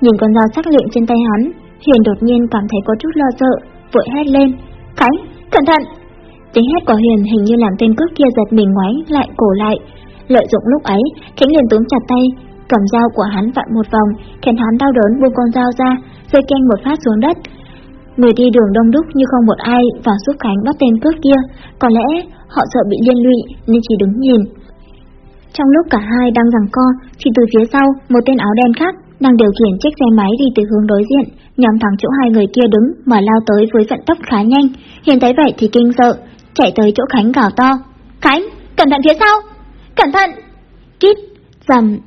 [SPEAKER 1] Nhìn con dao sắc luyện trên tay hắn, Huyền đột nhiên cảm thấy có chút lo sợ, vội hét lên. Khánh, cẩn thận! Tiếng hét của Huyền hình như làm tên cướp kia giật mình ngoái lại cổ lại. Lợi dụng lúc ấy, Khánh liền túm chặt tay, cầm dao của hắn vặn một vòng, khiến hắn đau đớn buông con dao ra, rơi keng một phát xuống đất. Người đi đường đông đúc như không một ai vào giúp Khánh bắt tên cướp kia, có lẽ họ sợ bị liên lụy nên chỉ đứng nhìn. Trong lúc cả hai đang giằng co, thì từ phía sau, một tên áo đen khác đang điều khiển chiếc xe máy đi từ hướng đối diện, nhắm thẳng chỗ hai người kia đứng mà lao tới với vận tốc khá nhanh. Hiền thấy vậy thì kinh sợ, chạy tới chỗ Khánh gào to. Khánh, cẩn thận phía sau! Cẩn thận! Kít, dầm.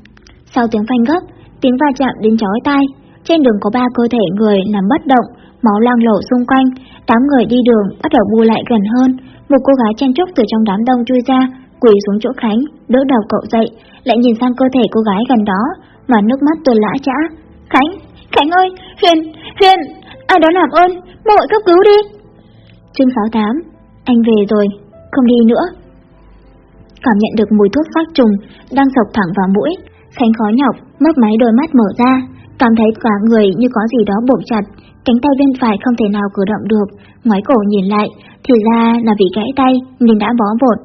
[SPEAKER 1] Sau tiếng phanh gấp, tiếng va chạm đến chói tai. Trên đường có ba cơ thể người nằm bất động, máu loang lổ xung quanh. Đám người đi đường bắt đầu bu lại gần hơn. Một cô gái chen chúc từ trong đám đông chui ra, quỳ xuống chỗ Khánh, đỡ đầu cậu dậy, lại nhìn sang cơ thể cô gái gần đó, mà nước mắt tuôn lã chã. Khánh, Khánh ơi, Huyền, Huyền, ai đó làm ơn, mau gọi cấp cứu đi. Chương 68, anh về rồi, không đi nữa. Cảm nhận được mùi thuốc phát trùng đang sộc thẳng vào mũi, Khánh khó nhọc, mấp máy đôi mắt mở ra, cảm thấy cả người như có gì đó buộc chặt, cánh tay bên phải không thể nào cử động được, ngoái cổ nhìn lại, thì ra là bị gãy tay nên đã bó bột,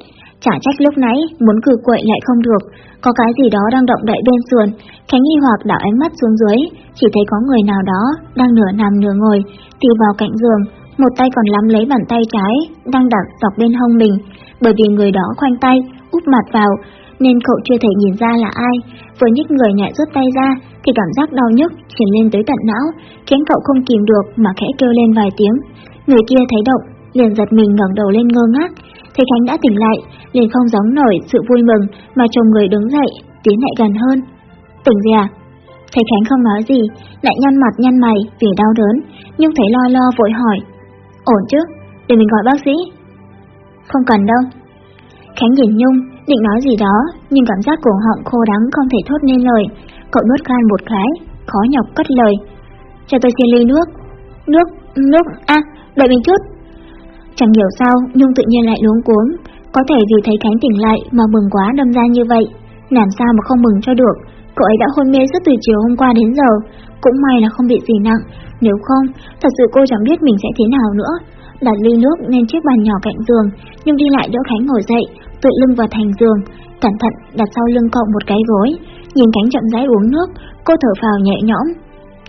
[SPEAKER 1] Chả trách lúc nãy muốn cử quậy lại không được, có cái gì đó đang động đậy bên sườn. Khánh nghi hoặc đảo ánh mắt xuống dưới, chỉ thấy có người nào đó đang nửa nằm nửa ngồi, tì vào cạnh giường, một tay còn nắm lấy bàn tay trái đang đặt dọc bên hông mình, bởi vì người đó khoanh tay, úp mặt vào, nên cậu chưa thể nhìn ra là ai. Vừa nhích người nhẹ rút tay ra, thì cảm giác đau nhức chuyển lên tới tận não, khiến cậu không kìm được mà khẽ kêu lên vài tiếng. Người kia thấy động, liền giật mình ngẩng đầu lên ngơ ngác, Thấy Khánh đã tỉnh lại, liền không giống nổi sự vui mừng mà chồng người đứng dậy, tiến lại gần hơn. Tỉnh gì à? Thấy Khánh không nói gì, lại nhăn mặt nhăn mày vì đau đớn, nhưng thấy lo lo vội hỏi. Ổn chứ, để mình gọi bác sĩ. Không cần đâu. Khánh nhìn Nhung, định nói gì đó, nhưng cảm giác cổ họng khô đắng không thể thốt nên lời. Cậu nuốt khan một cái, khó nhọc cất lời. Cho tôi xin ly nước. Nước, nước, à, đợi mình chút. Chẳng hiểu sao Nhung tự nhiên lại luống cuống. Có thể vì thấy Khánh tỉnh lại mà mừng quá đâm ra như vậy. Làm sao mà không mừng cho được? Cậu ấy đã hôn mê suốt từ chiều hôm qua đến giờ. Cũng may là không bị gì nặng. Nếu không, thật sự cô chẳng biết mình sẽ thế nào nữa. Đặt ly nước lên chiếc bàn nhỏ cạnh giường Nhưng đi lại đỡ Khánh ngồi dậy Tự lưng vào thành giường Cẩn thận đặt sau lưng cậu một cái gối. Nhìn Khánh chậm rãi uống nước Cô thở phào nhẹ nhõm.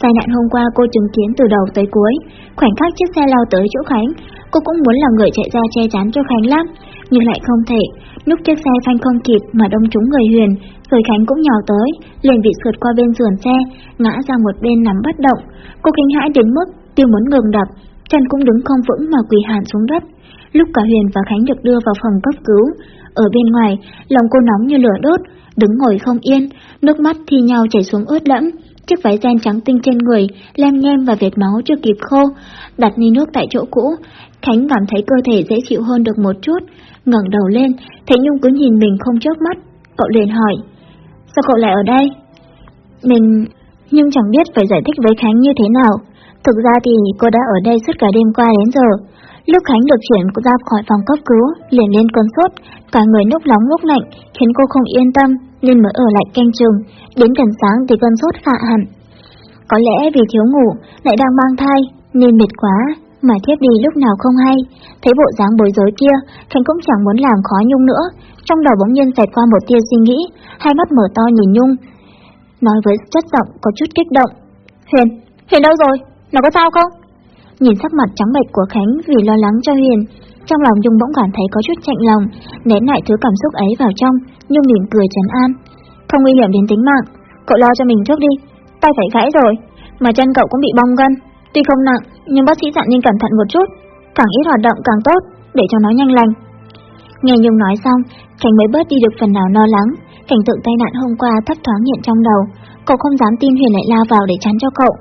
[SPEAKER 1] Tai nạn hôm qua cô chứng kiến từ đầu tới cuối, Khoảnh khắc chiếc xe lao tới chỗ Khánh, Cô cũng muốn là người chạy ra che chắn cho Khánh lắm, Nhưng lại không thể. Lúc chiếc xe phanh không kịp mà đông trúng người Huyền, Rồi Khánh cũng nhào tới, Liền bị sượt qua bên sườn xe, Ngã ra một bên nằm bất động. Cô kinh hãi đến mức tim muốn ngừng đập, Chân cũng đứng không vững mà quỳ hẳn xuống đất. Lúc cả Huyền và Khánh được đưa vào phòng cấp cứu, Ở bên ngoài, Lòng cô nóng như lửa đốt, Đứng ngồi không yên, Nước mắt thi nhau chảy xuống ướt lẫm Chiếc váy ren trắng tinh trên người, lem nhem và vệt máu chưa kịp khô. Đặt ly nước tại chỗ cũ, Khánh cảm thấy cơ thể dễ chịu hơn được một chút. ngẩng đầu lên, thấy Nhung cứ nhìn mình không chớp mắt. Cậu liền hỏi, sao cậu lại ở đây? Mình... nhung chẳng biết phải giải thích với Khánh như thế nào. Thực ra thì cô đã ở đây suốt cả đêm qua đến giờ. Lúc Khánh được chuyển ra khỏi phòng cấp cứu, liền lên cơn sốt, cả người lúc nóng lúc lạnh, khiến cô không yên tâm, nên mới ở lại canh chừng, đến gần sáng thì cơn sốt phạ hẳn. Có lẽ vì thiếu ngủ, lại đang mang thai, nên mệt quá, mà thiếp đi lúc nào không hay. Thấy bộ dáng bối rối kia, Khánh cũng chẳng muốn làm khó Nhung nữa. Trong đầu bỗng nhiên xẹt qua một tia suy nghĩ, hai mắt mở to nhìn Nhung. Nói với chất giọng có chút kích động. Huyền, Huyền đâu rồi? Nó có sao không? Nhìn sắc mặt trắng bệch của Khánh vì lo lắng cho Huyền, trong lòng Nhung bỗng cảm thấy có chút chạnh lòng, nén lại thứ cảm xúc ấy vào trong, Nhung mỉm cười trấn an. Không nguy hiểm đến tính mạng, cậu lo cho mình trước đi, tay phải gãy rồi, mà chân cậu cũng bị bong gân, tuy không nặng, nhưng bác sĩ dặn nên cẩn thận một chút, càng ít hoạt động càng tốt, để cho nó nhanh lành. Nghe Nhung nói xong, Khánh mới bớt đi được phần nào lo lắng, cảnh tượng tai nạn hôm qua thấp thoáng hiện trong đầu, cậu không dám tin Huyền lại lao vào để chắn cho cậu.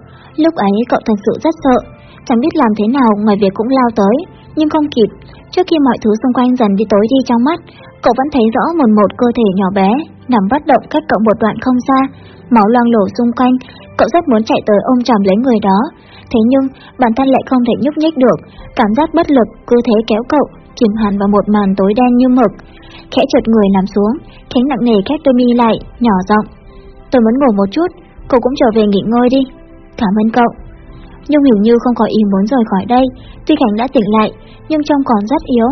[SPEAKER 1] Lúc ấy cậu thật sự rất sợ, chẳng biết làm thế nào ngoài việc cũng lao tới, nhưng không kịp. Trước khi mọi thứ xung quanh dần đi tối đi trong mắt, cậu vẫn thấy rõ một một cơ thể nhỏ bé nằm bất động cách cậu một đoạn không xa, máu loang lổ xung quanh. Cậu rất muốn chạy tới ôm chầm lấy người đó, thế nhưng bản thân lại không thể nhúc nhích được, cảm giác bất lực cứ thế kéo cậu chìm hẳn vào một màn tối đen như mực. Khẽ trượt người nằm xuống, Khánh nặng nề khép đôi mi lại, nhỏ giọng: "Tôi muốn ngủ một chút, cậu cũng trở về nghỉ ngơi đi." "Cảm ơn cậu." Nhung hiểu như không có ý muốn rời khỏi đây, tuy Khánh đã tỉnh lại, nhưng trông còn rất yếu,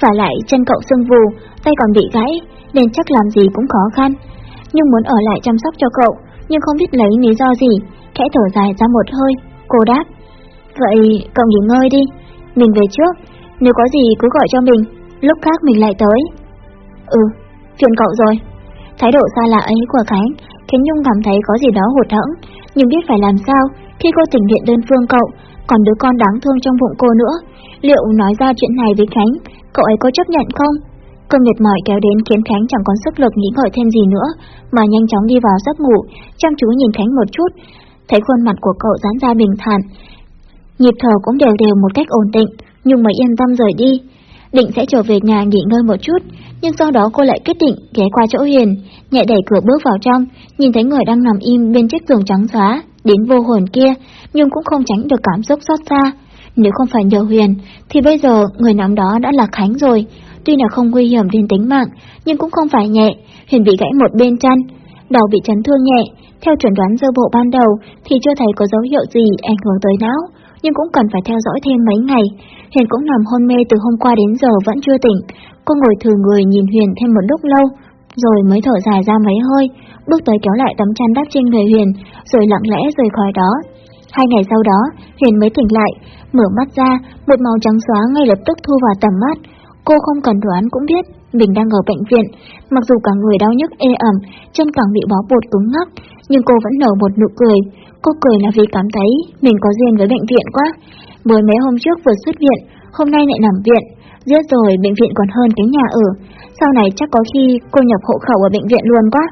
[SPEAKER 1] và lại chân cậu sưng vù, tay còn bị gãy, nên chắc làm gì cũng khó khăn. Nhung muốn ở lại chăm sóc cho cậu, nhưng không biết lấy lý do gì, khẽ thở dài ra một hơi, cô đáp. Vậy cậu nghỉ ngơi đi, mình về trước, nếu có gì cứ gọi cho mình, lúc khác mình lại tới. Ừ, phiền cậu rồi. Thái độ xa lạ ấy của Khánh khiến Nhung cảm thấy có gì đó hụt hẫng, nhưng biết phải làm sao khi cô tình nguyện đơn phương cậu, còn đứa con đáng thương trong bụng cô nữa. Liệu nói ra chuyện này với Khánh, cậu ấy có chấp nhận không? Cơn mệt mỏi kéo đến khiến Khánh chẳng còn sức lực nghĩ ngợi thêm gì nữa, mà nhanh chóng đi vào giấc ngủ, chăm chú nhìn Khánh một chút, thấy khuôn mặt của cậu giãn ra bình thản. Nhịp thở cũng đều đều một cách ổn định, nhưng mới yên tâm rời đi. Định sẽ trở về nhà nghỉ ngơi một chút, nhưng sau đó cô lại quyết định ghé qua chỗ hiền, nhẹ đẩy cửa bước vào trong, nhìn thấy người đang nằm im bên chiếc giường trắng xóa, đến vô hồn kia, nhưng cũng không tránh được cảm xúc xót xa. Nếu không phải nhờ Huyền, thì bây giờ người nắm đó đã là Khánh rồi. Tuy là không nguy hiểm đến tính mạng, nhưng cũng không phải nhẹ. Huyền bị gãy một bên chân, đầu bị chấn thương nhẹ. Theo chuẩn đoán sơ bộ ban đầu thì chưa thấy có dấu hiệu gì ảnh hưởng tới não, nhưng cũng cần phải theo dõi thêm mấy ngày. Huyền cũng nằm hôn mê từ hôm qua đến giờ vẫn chưa tỉnh. Cô ngồi thử người nhìn Huyền thêm một lúc lâu, rồi mới thở dài ra mấy hơi, bước tới kéo lại tấm chăn đắp trên người Huyền, rồi lặng lẽ rời khỏi đó. Hai ngày sau đó, Huyền mới tỉnh lại, mở mắt ra, một màu trắng xóa ngay lập tức thu vào tầm mắt. Cô không cần đoán cũng biết mình đang ở bệnh viện, mặc dù cả người đau nhức ê ẩm, chân càng bị bó bột cứng ngắc, nhưng cô vẫn nở một nụ cười. Cô cười là vì cảm thấy mình có duyên với bệnh viện quá. Mới mấy hôm trước vừa xuất viện, hôm nay lại nằm viện, giết rồi bệnh viện còn hơn cái nhà ở. Sau này chắc có khi cô nhập hộ khẩu ở bệnh viện luôn quá.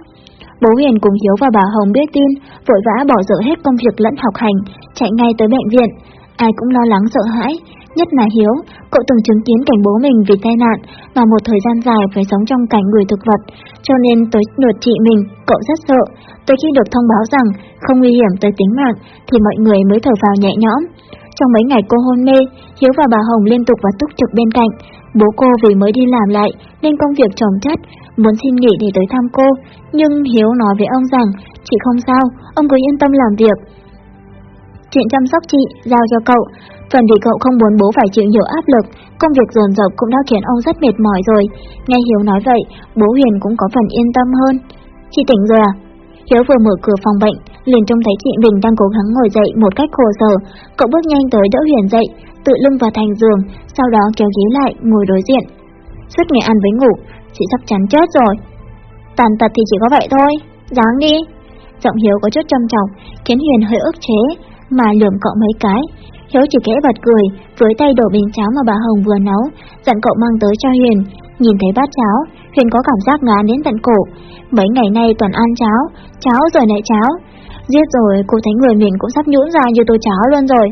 [SPEAKER 1] Bố Huyền cùng Hiếu và bà Hồng biết tin, vội vã bỏ dở hết công việc lẫn học hành, chạy ngay tới bệnh viện. Ai cũng lo lắng sợ hãi, nhất là Hiếu, cậu từng chứng kiến cảnh bố mình vì tai nạn mà một thời gian dài phải sống trong cảnh người thực vật, cho nên tới lượt chị mình, cậu rất sợ. Tới khi được thông báo rằng không nguy hiểm tới tính mạng thì mọi người mới thở vào nhẹ nhõm. Trong mấy ngày cô hôn mê, Hiếu và bà Hồng liên tục và túc trực bên cạnh. Bố cô vì mới đi làm lại nên công việc chồng chất, muốn xin nghỉ để tới thăm cô, nhưng Hiếu nói với ông rằng chị không sao, ông cứ yên tâm làm việc. Chuyện chăm sóc chị giao cho cậu, phần vì cậu không muốn bố phải chịu nhiều áp lực, công việc dồn dập cũng đã khiến ông rất mệt mỏi rồi. Nghe Hiếu nói vậy, bố Huyền cũng có phần yên tâm hơn. Chị tỉnh rồi à? Hiếu vừa mở cửa phòng bệnh, liền trông thấy chị mình đang cố gắng ngồi dậy một cách khổ sở. Cậu bước nhanh tới đỡ Huyền dậy, tự lưng vào thành giường, sau đó kéo ghế lại ngồi đối diện. Suốt ngày ăn với ngủ, chị sắp chắn chết rồi. Tàn tật thì chỉ có vậy thôi, dáng đi. Giọng Hiếu có chút châm trọng, khiến Huyền hơi ức chế, mà lườm cậu mấy cái. Hiếu chỉ kẽ bật cười, với tay đổ bình cháo mà bà Hồng vừa nấu, dặn cậu mang tới cho Huyền. Nhìn thấy bát cháo, Huyền có cảm giác ngán đến tận cổ. Mấy ngày nay toàn ăn cháo, cháo rồi lại cháo. Giết rồi cô thấy người mình cũng sắp nhũn ra như tô cháo luôn rồi.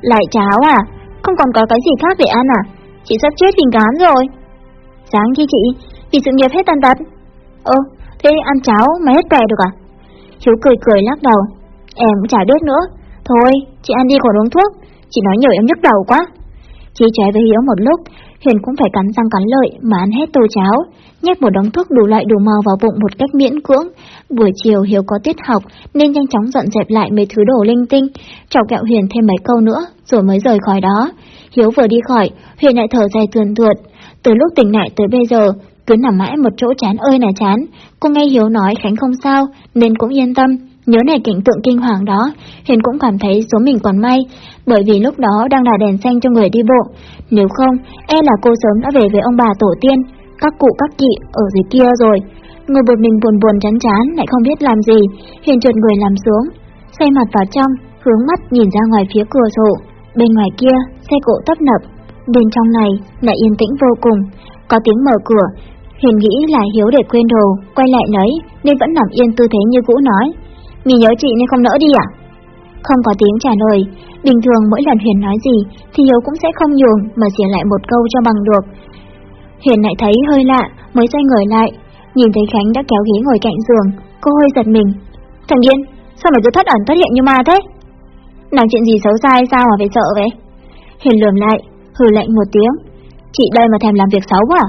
[SPEAKER 1] Lại cháo à? Không còn có cái gì khác để ăn à? Chị sắp chết vì cán rồi. Sáng chi chị, vì sự nghiệp hết tàn tật. Ơ, thế ăn cháo mà hết kè được à? Hiếu cười cười lắc đầu. Em cũng chả biết nữa. Thôi, chị ăn đi còn uống thuốc. Chị nói nhiều em nhức đầu quá. Chị trái với Hiếu một lúc, Huyền cũng phải cắn răng cắn lợi mà ăn hết tô cháo, nhét một đống thuốc đủ loại đủ màu vào bụng một cách miễn cưỡng. Buổi chiều Hiếu có tiết học nên nhanh chóng dọn dẹp lại mấy thứ đồ linh tinh, chọc kẹo Huyền thêm mấy câu nữa rồi mới rời khỏi đó. Hiếu vừa đi khỏi, Huyền lại thở dài thườn thượt. Từ lúc tỉnh lại tới bây giờ, cứ nằm mãi một chỗ chán ơi là chán. Cô nghe Hiếu nói Khánh không sao nên cũng yên tâm. Nhớ này cảnh tượng kinh hoàng đó, Huyền cũng cảm thấy số mình còn may, bởi vì lúc đó đang là đèn xanh cho người đi bộ. Nếu không, e là cô sớm đã về với ông bà tổ tiên, các cụ các chị ở dưới kia rồi. Người một mình buồn buồn chán chán lại không biết làm gì, Huyền trượt người làm xuống, xoay mặt vào trong, hướng mắt nhìn ra ngoài phía cửa sổ. Bên ngoài kia, xe cộ tấp nập, bên trong này lại yên tĩnh vô cùng. Có tiếng mở cửa, Huyền nghĩ là Hiếu để quên đồ, quay lại lấy nên vẫn nằm yên tư thế như cũ nói. Mì nhớ chị nên không nỡ đi à? Không có tiếng trả lời, bình thường mỗi lần Huyền nói gì thì Hiếu cũng sẽ không nhường mà xỉa lại một câu cho bằng được. Huyền lại thấy hơi lạ, mới xoay người lại, nhìn thấy Khánh đã kéo ghế ngồi cạnh giường, cô hơi giật mình. Thằng Yên, sao mày cứ thất ẩn thất hiện như ma thế? Làm chuyện gì xấu xa hay sao mà phải sợ vậy? Huyền lườm lại, hừ lạnh một tiếng. Chị đây mà thèm làm việc xấu à?